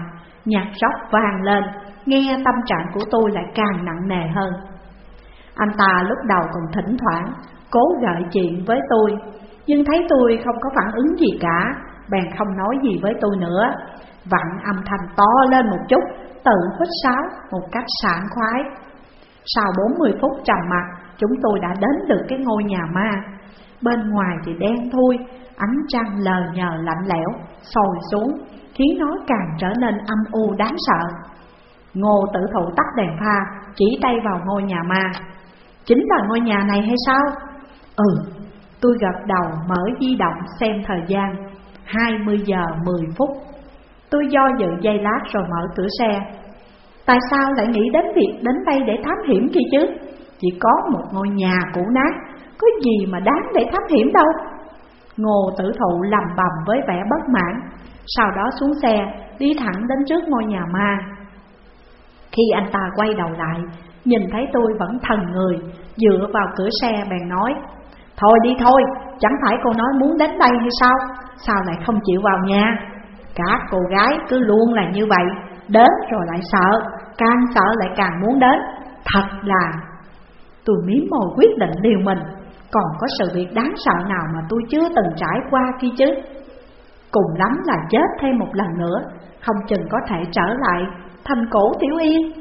nhạc rock vang lên Nghe tâm trạng của tôi lại càng nặng nề hơn. Anh ta lúc đầu còn thỉnh thoảng Cố gợi chuyện với tôi nhưng thấy tôi không có phản ứng gì cả Bèn không nói gì với tôi nữa. Vặn âm thanh to lên một chút Tự hít sáo một cách sảng khoái. Sau 40 phút trầm mặt Chúng tôi đã đến được cái ngôi nhà ma. Bên ngoài thì đen thui Ánh trăng lờ nhờ lạnh lẽo Sồi xuống Khiến nó càng trở nên âm u đáng sợ. Ngô tử thụ tắt đèn pha Chỉ tay vào ngôi nhà ma. Chính là ngôi nhà này hay sao? Ừ, tôi gật đầu mở di động xem thời gian. 20 giờ 10 phút. Tôi do dự dây lát rồi mở cửa xe. Tại sao lại nghĩ đến việc đến đây để thám hiểm kia chứ? Chỉ có một ngôi nhà cũ nát. Có gì mà đáng để thám hiểm đâu? Ngô tử thụ lầm bầm với vẻ bất mãn. Sau đó xuống xe đi thẳng đến trước ngôi nhà ma. Khi anh ta quay đầu lại, nhìn thấy tôi vẫn thần người, dựa vào cửa xe bèn nói Thôi đi thôi, chẳng phải cô nói muốn đến đây hay sao, sao lại không chịu vào nhà? Các cô gái cứ luôn là như vậy, đến rồi lại sợ, càng sợ lại càng muốn đến. Thật là Tôi miếm môi quyết định điều mình Còn có sự việc đáng sợ nào mà tôi chưa từng trải qua kia chứ? Cùng lắm là chết thêm một lần nữa Không chừng có thể trở lại thành cổ tiểu yên.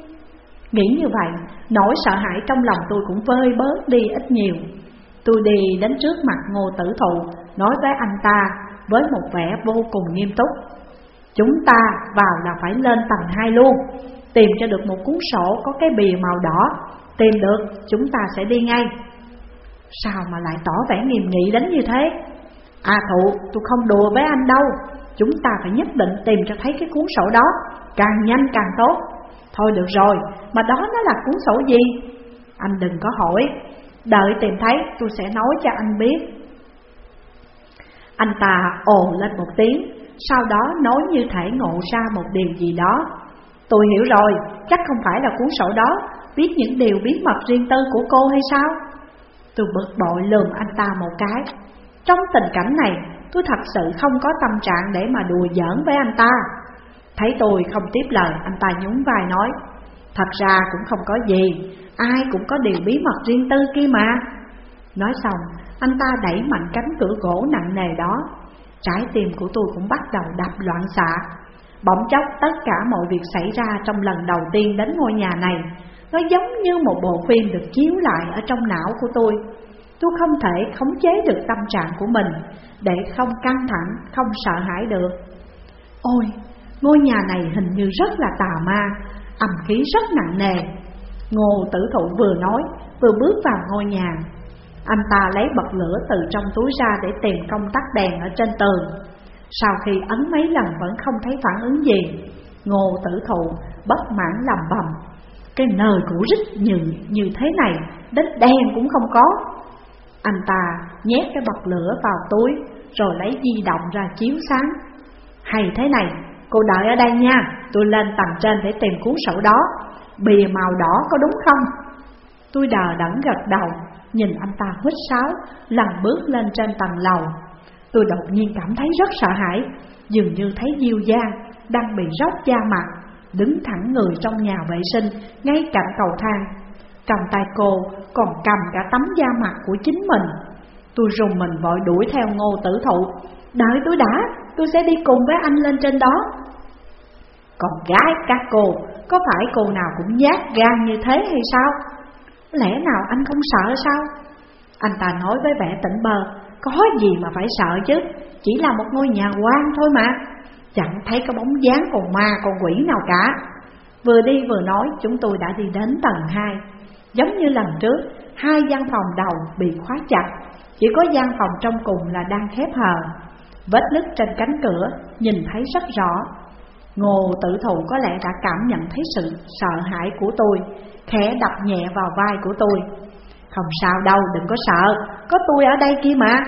Nghĩ như vậy, nỗi sợ hãi trong lòng tôi cũng vơi bớt đi ít nhiều. Tôi đi đến trước mặt ngô tử thụ, Nói với anh ta với một vẻ vô cùng nghiêm túc, Chúng ta vào là phải lên tầng hai luôn, Tìm cho được một cuốn sổ có cái bìa màu đỏ, Tìm được, chúng ta sẽ đi ngay. Sao mà lại tỏ vẻ nghiêm nghị đến như thế? À thụ, tôi không đùa với anh đâu, Chúng ta phải nhất định tìm cho thấy cái cuốn sổ đó, Càng nhanh càng tốt. Thôi được rồi, Mà đó nó là cuốn sổ gì? Anh đừng có hỏi. Đợi tìm thấy, tôi sẽ nói cho anh biết. Anh ta ồ lên một tiếng, Sau đó nói như thể ngộ ra một điều gì đó. Tôi hiểu rồi, Chắc không phải là cuốn sổ đó Viết những điều bí mật riêng tư của cô hay sao? Tôi bực bội lườm anh ta một cái. Trong tình cảnh này, Tôi thật sự không có tâm trạng để mà đùa giỡn với anh ta. Thấy tôi không tiếp lời, Anh ta nhún vai nói Thật ra cũng không có gì Ai cũng có điều bí mật riêng tư kia mà. Nói xong Anh ta đẩy mạnh cánh cửa gỗ nặng nề đó. Trái tim của tôi cũng bắt đầu đập loạn xạ. Bỗng chốc tất cả mọi việc xảy ra trong lần đầu tiên đến ngôi nhà này Nó giống như một bộ phim được chiếu lại ở trong não của tôi. Tôi không thể khống chế được tâm trạng của mình Để không căng thẳng, không sợ hãi được. Ôi, ngôi nhà này hình như rất là tà ma. Âm khí rất nặng nề. Ngô tử thụ vừa nói, vừa bước vào ngôi nhà. Anh ta lấy bật lửa từ trong túi ra để tìm công tắc đèn ở trên tường. Sau khi ấn mấy lần vẫn không thấy phản ứng gì Ngô tử thụ bất mãn lầm bầm. Cái nơi cũ rích như, như thế này, đến đen cũng không có. Anh ta nhét cái bật lửa vào túi Rồi lấy di động ra chiếu sáng. Hay thế này, cô đợi ở đây nha Tôi lên tầng trên để tìm cuốn sổ đó. Bìa màu đỏ có đúng không? Tôi đờ đẫn gật đầu Nhìn anh ta huýt sáo Lần bước lên trên tầng lầu. Tôi đột nhiên cảm thấy rất sợ hãi Dường như thấy Diêu Giang Đang bị róc da mặt Đứng thẳng người trong nhà vệ sinh Ngay cạnh cầu thang. Trong tay cô còn cầm cả tấm da mặt của chính mình. Tôi rùng mình vội đuổi theo ngô tử thụ. Đợi tôi đã, tôi sẽ đi cùng với anh lên trên đó Còn gái các cô, có phải cô nào cũng nhát gan như thế hay sao? Lẽ nào anh không sợ sao? Anh ta nói với vẻ tỉnh bờ Có gì mà phải sợ chứ Chỉ là một ngôi nhà quan thôi mà Chẳng thấy có bóng dáng con ma con quỷ nào cả Vừa đi vừa nói chúng tôi đã đi đến tầng 2 Giống như lần trước, hai gian phòng đầu bị khóa chặt, chỉ có gian phòng trong cùng là đang khép hờ. Vết nứt trên cánh cửa nhìn thấy rất rõ. Ngô tử thụ có lẽ đã cảm nhận thấy sự sợ hãi của tôi, khẽ đập nhẹ vào vai của tôi. Không sao đâu, đừng có sợ, có tôi ở đây kia mà.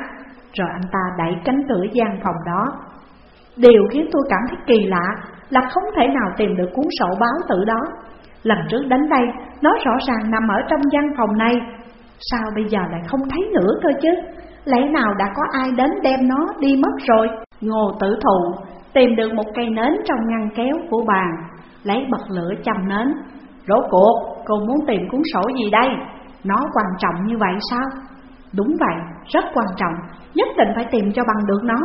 Rồi anh ta đẩy cánh cửa gian phòng đó. Điều khiến tôi cảm thấy kỳ lạ là không thể nào tìm được cuốn sổ báo tử đó. Lần trước đến đây, nó rõ ràng nằm ở trong gian phòng này Sao bây giờ lại không thấy nữa cơ chứ Lẽ nào đã có ai đến đem nó đi mất rồi? Ngô tử thụ tìm được một cây nến trong ngăn kéo của bàn Lấy bật lửa châm nến. Rốt cuộc cô muốn tìm cuốn sổ gì đây? Nó quan trọng như vậy sao? Đúng vậy, rất quan trọng Nhất định phải tìm cho bằng được nó.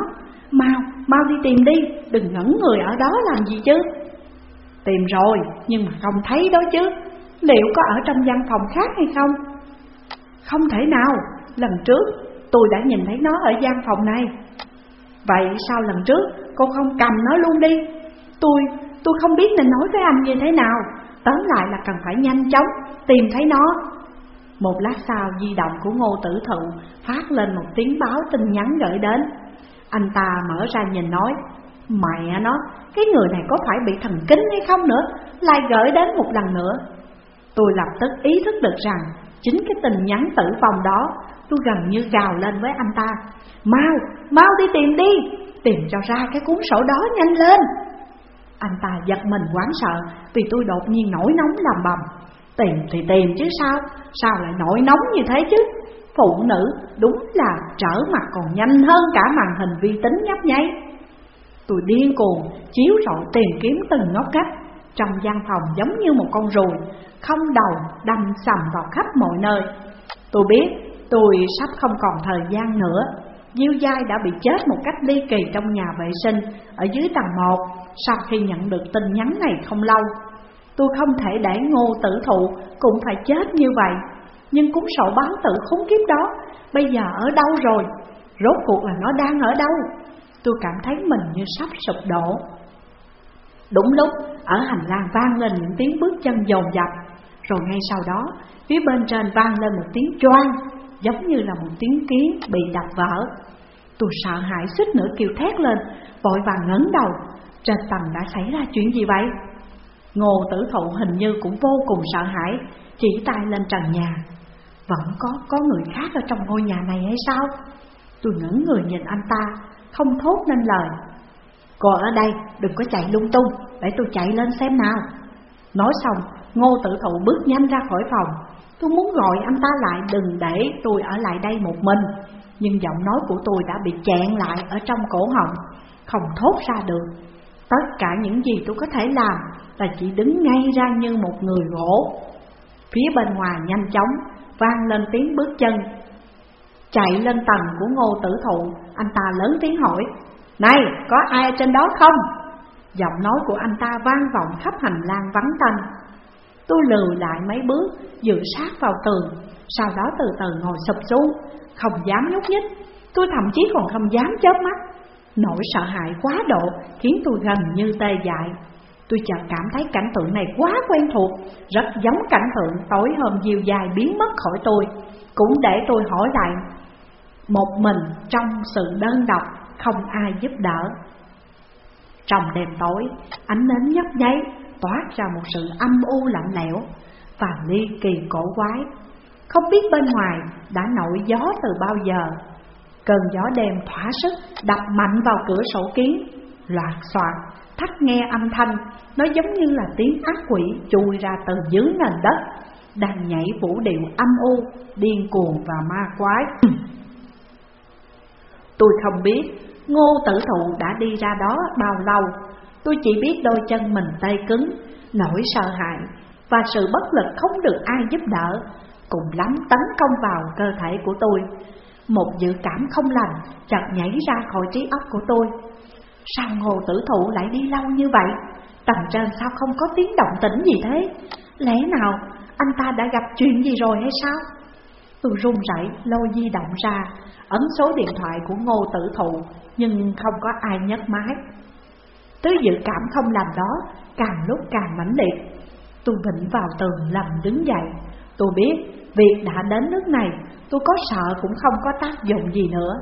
Mau, mau đi tìm đi Đừng ngẩn người ở đó làm gì chứ? Tìm rồi, nhưng mà không thấy đó chứ. Liệu có ở trong văn phòng khác hay không? Không thể nào, lần trước tôi đã nhìn thấy nó ở gian phòng này. Vậy sao lần trước cô không cầm nó luôn đi? Tôi, tôi không biết nên nói với anh như thế nào. Tóm lại là cần phải nhanh chóng tìm thấy nó. Một lát sau di động của ngô tử thụ phát lên một tiếng báo tin nhắn gửi đến. Anh ta mở ra nhìn nói Mẹ nó, cái người này có phải bị thần kinh hay không nữa? Lại gửi đến một lần nữa. Tôi lập tức ý thức được rằng Chính cái tin nhắn tử vong đó Tôi gần như gào lên với anh ta. Mau, mau đi tìm đi. Tìm cho ra cái cuốn sổ đó nhanh lên. Anh ta giật mình quán sợ Vì tôi đột nhiên nổi nóng làm bầm. Tìm thì tìm chứ sao? Sao lại nổi nóng như thế chứ? Phụ nữ đúng là trở mặt còn nhanh hơn cả màn hình vi tính nhấp nháy. Tôi điên cuồng, chiếu rọi tìm kiếm từng ngóc cách Trong gian phòng giống như một con ruồi Không đầu đâm sầm vào khắp mọi nơi. Tôi biết tôi sắp không còn thời gian nữa. Diêu Giai đã bị chết một cách ly kỳ trong nhà vệ sinh, Ở dưới tầng 1 Sau khi nhận được tin nhắn này không lâu. Tôi không thể để ngô tử thụ cũng phải chết như vậy, Nhưng cuốn sổ báo tử khốn kiếp đó. Bây giờ ở đâu rồi? Rốt cuộc là nó đang ở đâu? Tôi cảm thấy mình như sắp sụp đổ. Đúng lúc, ở hành lang vang lên những tiếng bước chân dồn dập. Rồi ngay sau đó, phía bên trên vang lên một tiếng choang. Giống như là một tiếng kiến bị đập vỡ. Tôi sợ hãi suýt nữa kêu thét lên, Vội vàng ngẩng đầu, Trên tầng đã xảy ra chuyện gì vậy? Ngô tử thụ hình như cũng vô cùng sợ hãi, Chỉ tay lên trần nhà. Vẫn có có người khác ở trong ngôi nhà này hay sao? Tôi ngẩn người nhìn anh ta, Không thốt nên lời. Cô ở đây, đừng có chạy lung tung, Để tôi chạy lên xem nào. Nói xong, Ngô tử thụ bước nhanh ra khỏi phòng. Tôi muốn gọi anh ta lại, đừng để tôi ở lại đây một mình. Nhưng giọng nói của tôi đã bị chẹn lại ở trong cổ họng, Không thốt ra được. Tất cả những gì tôi có thể làm là chỉ đứng ngay ra như một người gỗ. Phía bên ngoài nhanh chóng, vang lên tiếng bước chân. Chạy lên tầng của ngô tử thụ, Anh ta lớn tiếng hỏi, Này, có ai trên đó không? Giọng nói của anh ta vang vọng khắp hành lang vắng tanh. Tôi lùi lại mấy bước, Dựa sát vào tường, Sau đó từ từ ngồi sụp xuống. Không dám nhúc nhích, Tôi thậm chí còn không dám chớp mắt. Nỗi sợ hãi quá độ Khiến tôi gần như tê dại. Tôi chợt cảm thấy cảnh tượng này quá quen thuộc, Rất giống cảnh tượng tối hôm diều dài biến mất khỏi tôi. Cũng để tôi hỏi lại, Một mình trong sự đơn độc, Không ai giúp đỡ. Trong đêm tối, Ánh nến nhấp nháy Toát ra một sự âm u lạnh lẽo Và ly kỳ cổ quái. Không biết bên ngoài đã nổi gió từ bao giờ. Cơn gió đêm thỏa sức đập mạnh vào cửa sổ kiến Loạt xoạt, thắt nghe âm thanh Nó giống như là tiếng ác quỷ chui ra từ dưới nền đất Đang nhảy vũ điệu âm u, điên cuồng và ma quái. Tôi không biết ngô tử thụ đã đi ra đó bao lâu Tôi chỉ biết đôi chân mình tay cứng, nỗi sợ hãi Và sự bất lực không được ai giúp đỡ Cùng lắm tấn công vào cơ thể của tôi Một dự cảm không lành chợt nhảy ra khỏi trí óc của tôi Sao ngô tử thụ lại đi lâu như vậy? Tầng trên sao không có tiếng động tĩnh gì thế? Lẽ nào anh ta đã gặp chuyện gì rồi hay sao? Tôi run rẩy lôi di động ra, ấn số điện thoại của ngô tử thụ Nhưng không có ai nhấc máy Tứ dự cảm không làm đó, càng lúc càng mãnh liệt. Tôi vịnh vào tường lầm đứng dậy. Tôi biết, việc đã đến nước này, Tôi có sợ cũng không có tác dụng gì nữa.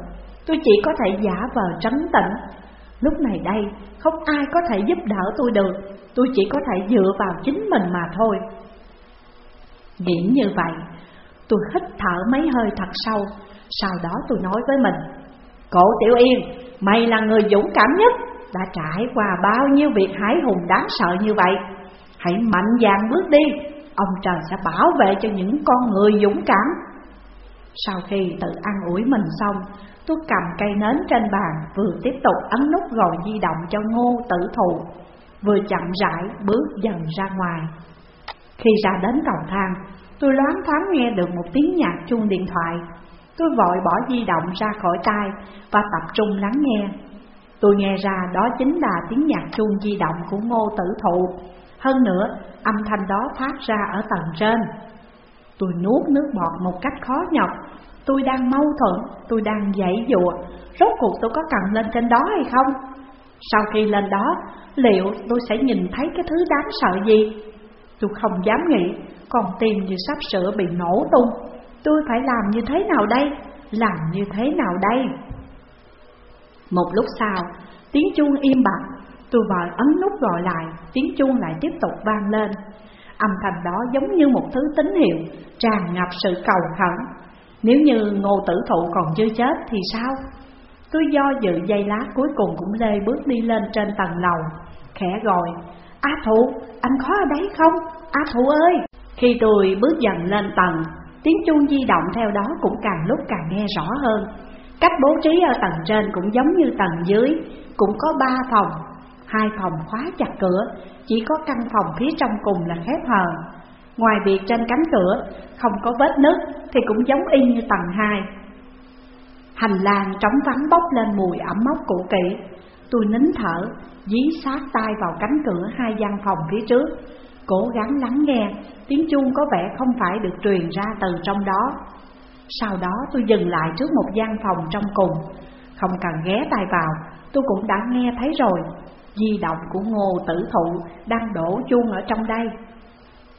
Tôi chỉ có thể giả vờ trấn tĩnh. Lúc này đây, không ai có thể giúp đỡ tôi được. Tôi chỉ có thể dựa vào chính mình mà thôi. Nghĩ như vậy, Tôi hít thở mấy hơi thật sâu. Sau đó tôi nói với mình, Cổ Tiểu Yên, Mày là người dũng cảm nhất. Đã trải qua bao nhiêu việc hái hùng đáng sợ như vậy? Hãy mạnh dạn bước đi, Ông trời sẽ bảo vệ cho những con người dũng cảm. Sau khi tự ăn ủi mình xong, Tôi cầm cây nến trên bàn, Vừa tiếp tục ấn nút gọi di động cho ngô tử thụ, Vừa chậm rãi bước dần ra ngoài. Khi ra đến cầu thang, Tôi loáng thoáng nghe được một tiếng nhạc chuông điện thoại. Tôi vội bỏ di động ra khỏi tay Và tập trung lắng nghe. Tôi nghe ra đó chính là tiếng nhạc chuông di động của ngô tử thụ Hơn nữa âm thanh đó phát ra ở tầng trên Tôi nuốt nước bọt một cách khó nhọc Tôi đang mâu thuẫn, tôi đang dãy dụa Rốt cuộc tôi có cần lên trên đó hay không? Sau khi lên đó, liệu tôi sẽ nhìn thấy cái thứ đáng sợ gì? Tôi không dám nghĩ, còn tim như sắp sửa bị nổ tung Tôi phải làm như thế nào đây? Làm như thế nào đây? Một lúc sau, tiếng chuông im bặt Tôi vội ấn nút gọi lại, tiếng chuông lại tiếp tục vang lên Âm thanh đó giống như một thứ tín hiệu Tràn ngập sự cầu khẩn nếu như ngô tử thụ còn chưa chết thì sao? Tôi do dự dây lá cuối cùng cũng lê bước đi lên trên tầng lầu Khẽ gọi A thụ, anh có ở đấy không? A thụ ơi! Khi tôi bước dần lên tầng Tiếng chuông di động theo đó cũng càng lúc càng nghe rõ hơn Cách bố trí ở tầng trên cũng giống như tầng dưới Cũng có ba phòng. Hai phòng khóa chặt cửa Chỉ có căn phòng phía trong cùng là khép hờ. Ngoài việc trên cánh cửa không có vết nứt thì cũng giống y như tầng hai. Hành lang trống vắng bốc lên mùi ẩm mốc cũ kỹ. Tôi nín thở, dí sát tay vào cánh cửa hai gian phòng phía trước Cố gắng lắng nghe, tiếng chuông có vẻ không phải được truyền ra từ trong đó. Sau đó tôi dừng lại trước một gian phòng trong cùng. Không cần ghé tay vào, tôi cũng đã nghe thấy rồi. Di động của ngô tử thụ đang đổ chuông ở trong đây.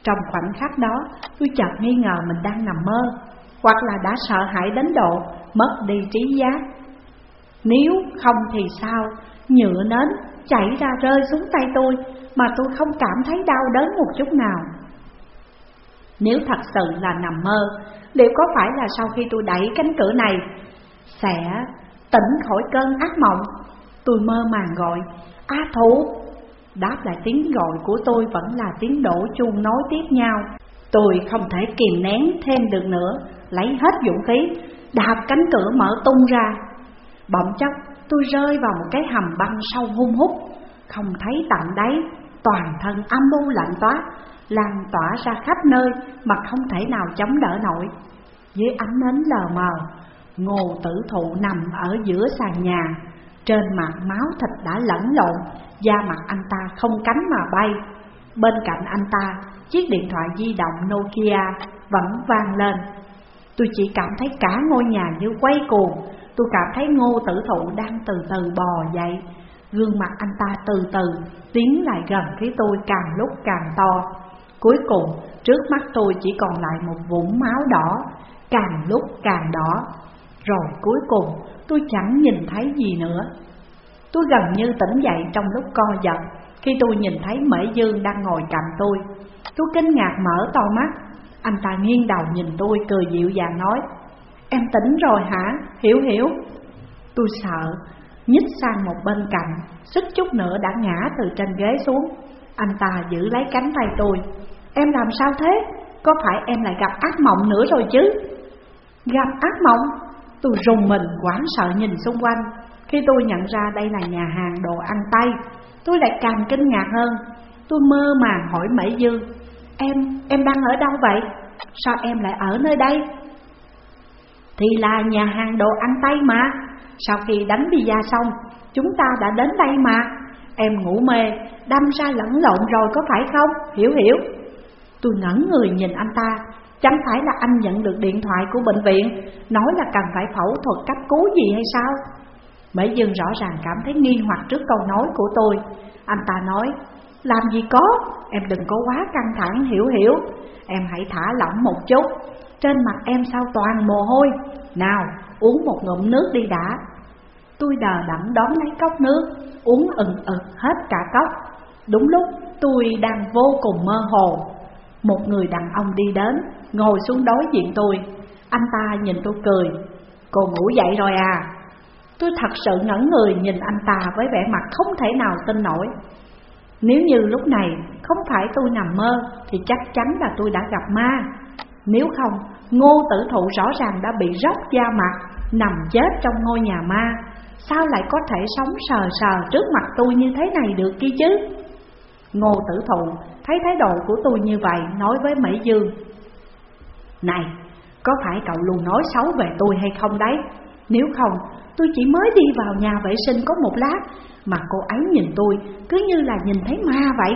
Trong khoảnh khắc đó, tôi chợt nghi ngờ mình đang nằm mơ Hoặc là đã sợ hãi đến độ mất đi trí giác. Nếu không thì sao, nhựa nến chảy ra rơi xuống tay tôi Mà tôi không cảm thấy đau đớn một chút nào. Nếu thật sự là nằm mơ Liệu có phải là sau khi tôi đẩy cánh cửa này, Sẽ tỉnh khỏi cơn ác mộng. Tôi mơ màng gọi, A thú. Đáp lại tiếng gọi của tôi vẫn là tiếng đổ chuông nối tiếp nhau. Tôi không thể kìm nén thêm được nữa, Lấy hết dũng khí, Đạp cánh cửa mở tung ra. Bỗng chốc, tôi rơi vào một cái hầm băng sâu hung hút, Không thấy tận đáy, Toàn thân âm u lạnh toát. Lan tỏa ra khắp nơi Mà không thể nào chống đỡ nổi. Dưới ánh nến lờ mờ, Ngô tử thụ nằm ở giữa sàn nhà. Trên mặt máu thịt đã lẫn lộn, Da mặt anh ta không cánh mà bay. Bên cạnh anh ta, Chiếc điện thoại di động Nokia vẫn vang lên. Tôi chỉ cảm thấy cả ngôi nhà như quay cuồng. Tôi cảm thấy ngô tử thụ đang từ từ bò dậy. Gương mặt anh ta từ từ tiến lại gần phía tôi càng lúc càng to. Cuối cùng, trước mắt tôi chỉ còn lại một vũng máu đỏ, Càng lúc càng đỏ. Rồi cuối cùng, tôi chẳng nhìn thấy gì nữa. Tôi gần như tỉnh dậy trong lúc co giật. Khi tôi nhìn thấy Mễ Dương đang ngồi cạnh tôi Tôi kinh ngạc mở to mắt. Anh ta nghiêng đầu nhìn tôi cười dịu dàng nói, Em tỉnh rồi hả? Hiểu hiểu. Tôi sợ, Nhích sang một bên cạnh Xích chút nữa đã ngã từ trên ghế xuống. Anh ta giữ lấy cánh tay tôi. Em làm sao thế? Có phải em lại gặp ác mộng nữa rồi chứ? Gặp ác mộng? Tôi rùng mình quảng sợ nhìn xung quanh Khi tôi nhận ra đây là nhà hàng đồ ăn Tây Tôi lại càng kinh ngạc hơn Tôi mơ màng hỏi Mỹ Dư Em, em đang ở đâu vậy? Sao em lại ở nơi đây? Thì là nhà hàng đồ ăn Tây mà Sau khi đánh pizza xong Chúng ta đã đến đây mà Em ngủ mê, đâm ra lẫn lộn rồi có phải không? Hiểu hiểu Tôi ngẩn người nhìn anh ta. Chẳng phải là anh nhận được điện thoại của bệnh viện Nói là cần phải phẫu thuật cấp cứu gì hay sao? Mỹ Dương rõ ràng cảm thấy nghi hoặc trước câu nói của tôi. Anh ta nói Làm gì có, em đừng có quá căng thẳng hiểu hiểu. Em hãy thả lỏng một chút. Trên mặt em sao toàn mồ hôi. Nào, uống một ngụm nước đi đã. Tôi đờ đẫn đón lấy cốc nước Uống ừng ực hết cả cốc. Đúng lúc tôi đang vô cùng mơ hồ. Một người đàn ông đi đến ngồi xuống đối diện tôi. Anh ta nhìn tôi cười. Cô ngủ dậy rồi à? Tôi thật sự ngẩn người nhìn anh ta với vẻ mặt không thể nào tin nổi. Nếu như lúc này không phải tôi nằm mơ Thì chắc chắn là tôi đã gặp ma. Nếu không, ngô tử thụ rõ ràng đã bị rớt da mặt Nằm chết trong ngôi nhà ma. Sao lại có thể sống sờ sờ trước mặt tôi như thế này được kia chứ? Ngô tử thụ thấy thái độ của tôi như vậy Nói với Mỹ Dương này, có phải cậu luôn nói xấu về tôi hay không đấy? Nếu không, tôi chỉ mới đi vào nhà vệ sinh có một lát Mà cô ấy nhìn tôi cứ như là nhìn thấy ma vậy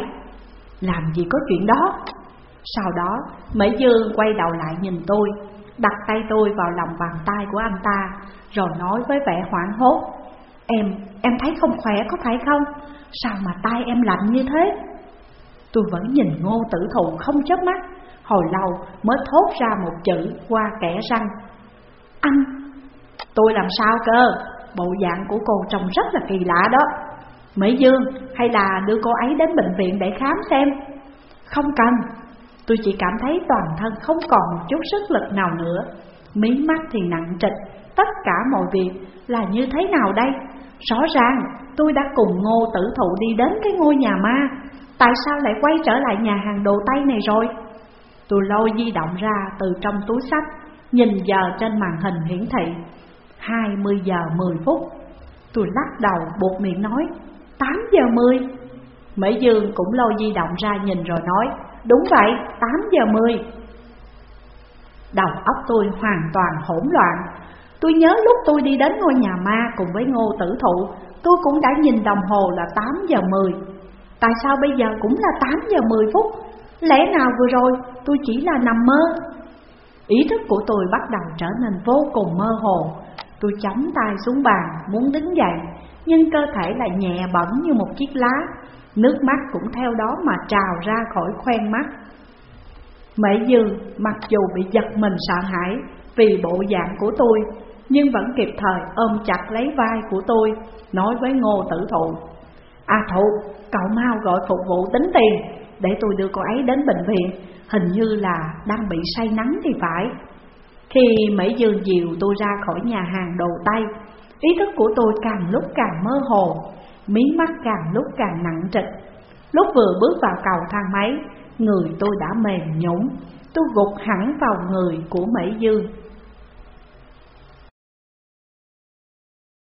Làm gì có chuyện đó Sau đó, Mỹ Dương quay đầu lại nhìn tôi Đặt tay tôi vào lòng bàn tay của anh ta Rồi nói với vẻ hoảng hốt Em, em thấy không khỏe có phải không? Sao mà tay em lạnh như thế? Tôi vẫn nhìn ngô tử thụ không chớp mắt. Hồi lâu mới thốt ra một chữ qua kẻ răng. Anh, tôi làm sao cơ, bộ dạng của cô trông rất là kỳ lạ đó. Mỹ Dương hay là đưa cô ấy đến bệnh viện để khám xem? Không cần, tôi chỉ cảm thấy toàn thân không còn một chút sức lực nào nữa. Mí mắt thì nặng trịch, tất cả mọi việc là như thế nào đây? Rõ ràng tôi đã cùng ngô tử thụ đi đến cái ngôi nhà ma. Tại sao lại quay trở lại nhà hàng đồ Tây này rồi? Tôi lôi di động ra từ trong túi sách Nhìn giờ trên màn hình hiển thị. 20 giờ 10 phút. Tôi lắc đầu buộc miệng nói 8 giờ 10 Mỹ Dương cũng lôi di động ra nhìn rồi nói đúng vậy, 8 giờ 10 Đầu óc tôi hoàn toàn hỗn loạn. Tôi nhớ lúc tôi đi đến ngôi nhà ma cùng với ngô tử thụ Tôi cũng đã nhìn đồng hồ là 8 giờ 10 Tại sao bây giờ cũng là 8 giờ 10 phút? Lẽ nào vừa rồi tôi chỉ là nằm mơ? Ý thức của tôi bắt đầu trở nên vô cùng mơ hồ. Tôi chống tay xuống bàn, muốn đứng dậy, Nhưng cơ thể lại nhẹ bẩn như một chiếc lá. Nước mắt cũng theo đó mà trào ra khỏi khoen mắt. Mẹ Dư, mặc dù bị giật mình sợ hãi vì bộ dạng của tôi, Nhưng vẫn kịp thời ôm chặt lấy vai của tôi, Nói với Ngô Tử Thụ. À Thụ, cậu mau gọi phục vụ tính tiền Để tôi đưa cô ấy đến bệnh viện. Hình như là đang bị say nắng thì phải. Khi Mỹ Dương dìu tôi ra khỏi nhà hàng đồ tay Ý thức của tôi càng lúc càng mơ hồ Mí mắt càng lúc càng nặng trịch. Lúc vừa bước vào cầu thang máy Người tôi đã mềm nhũn Tôi gục hẳn vào người của Mỹ Dương.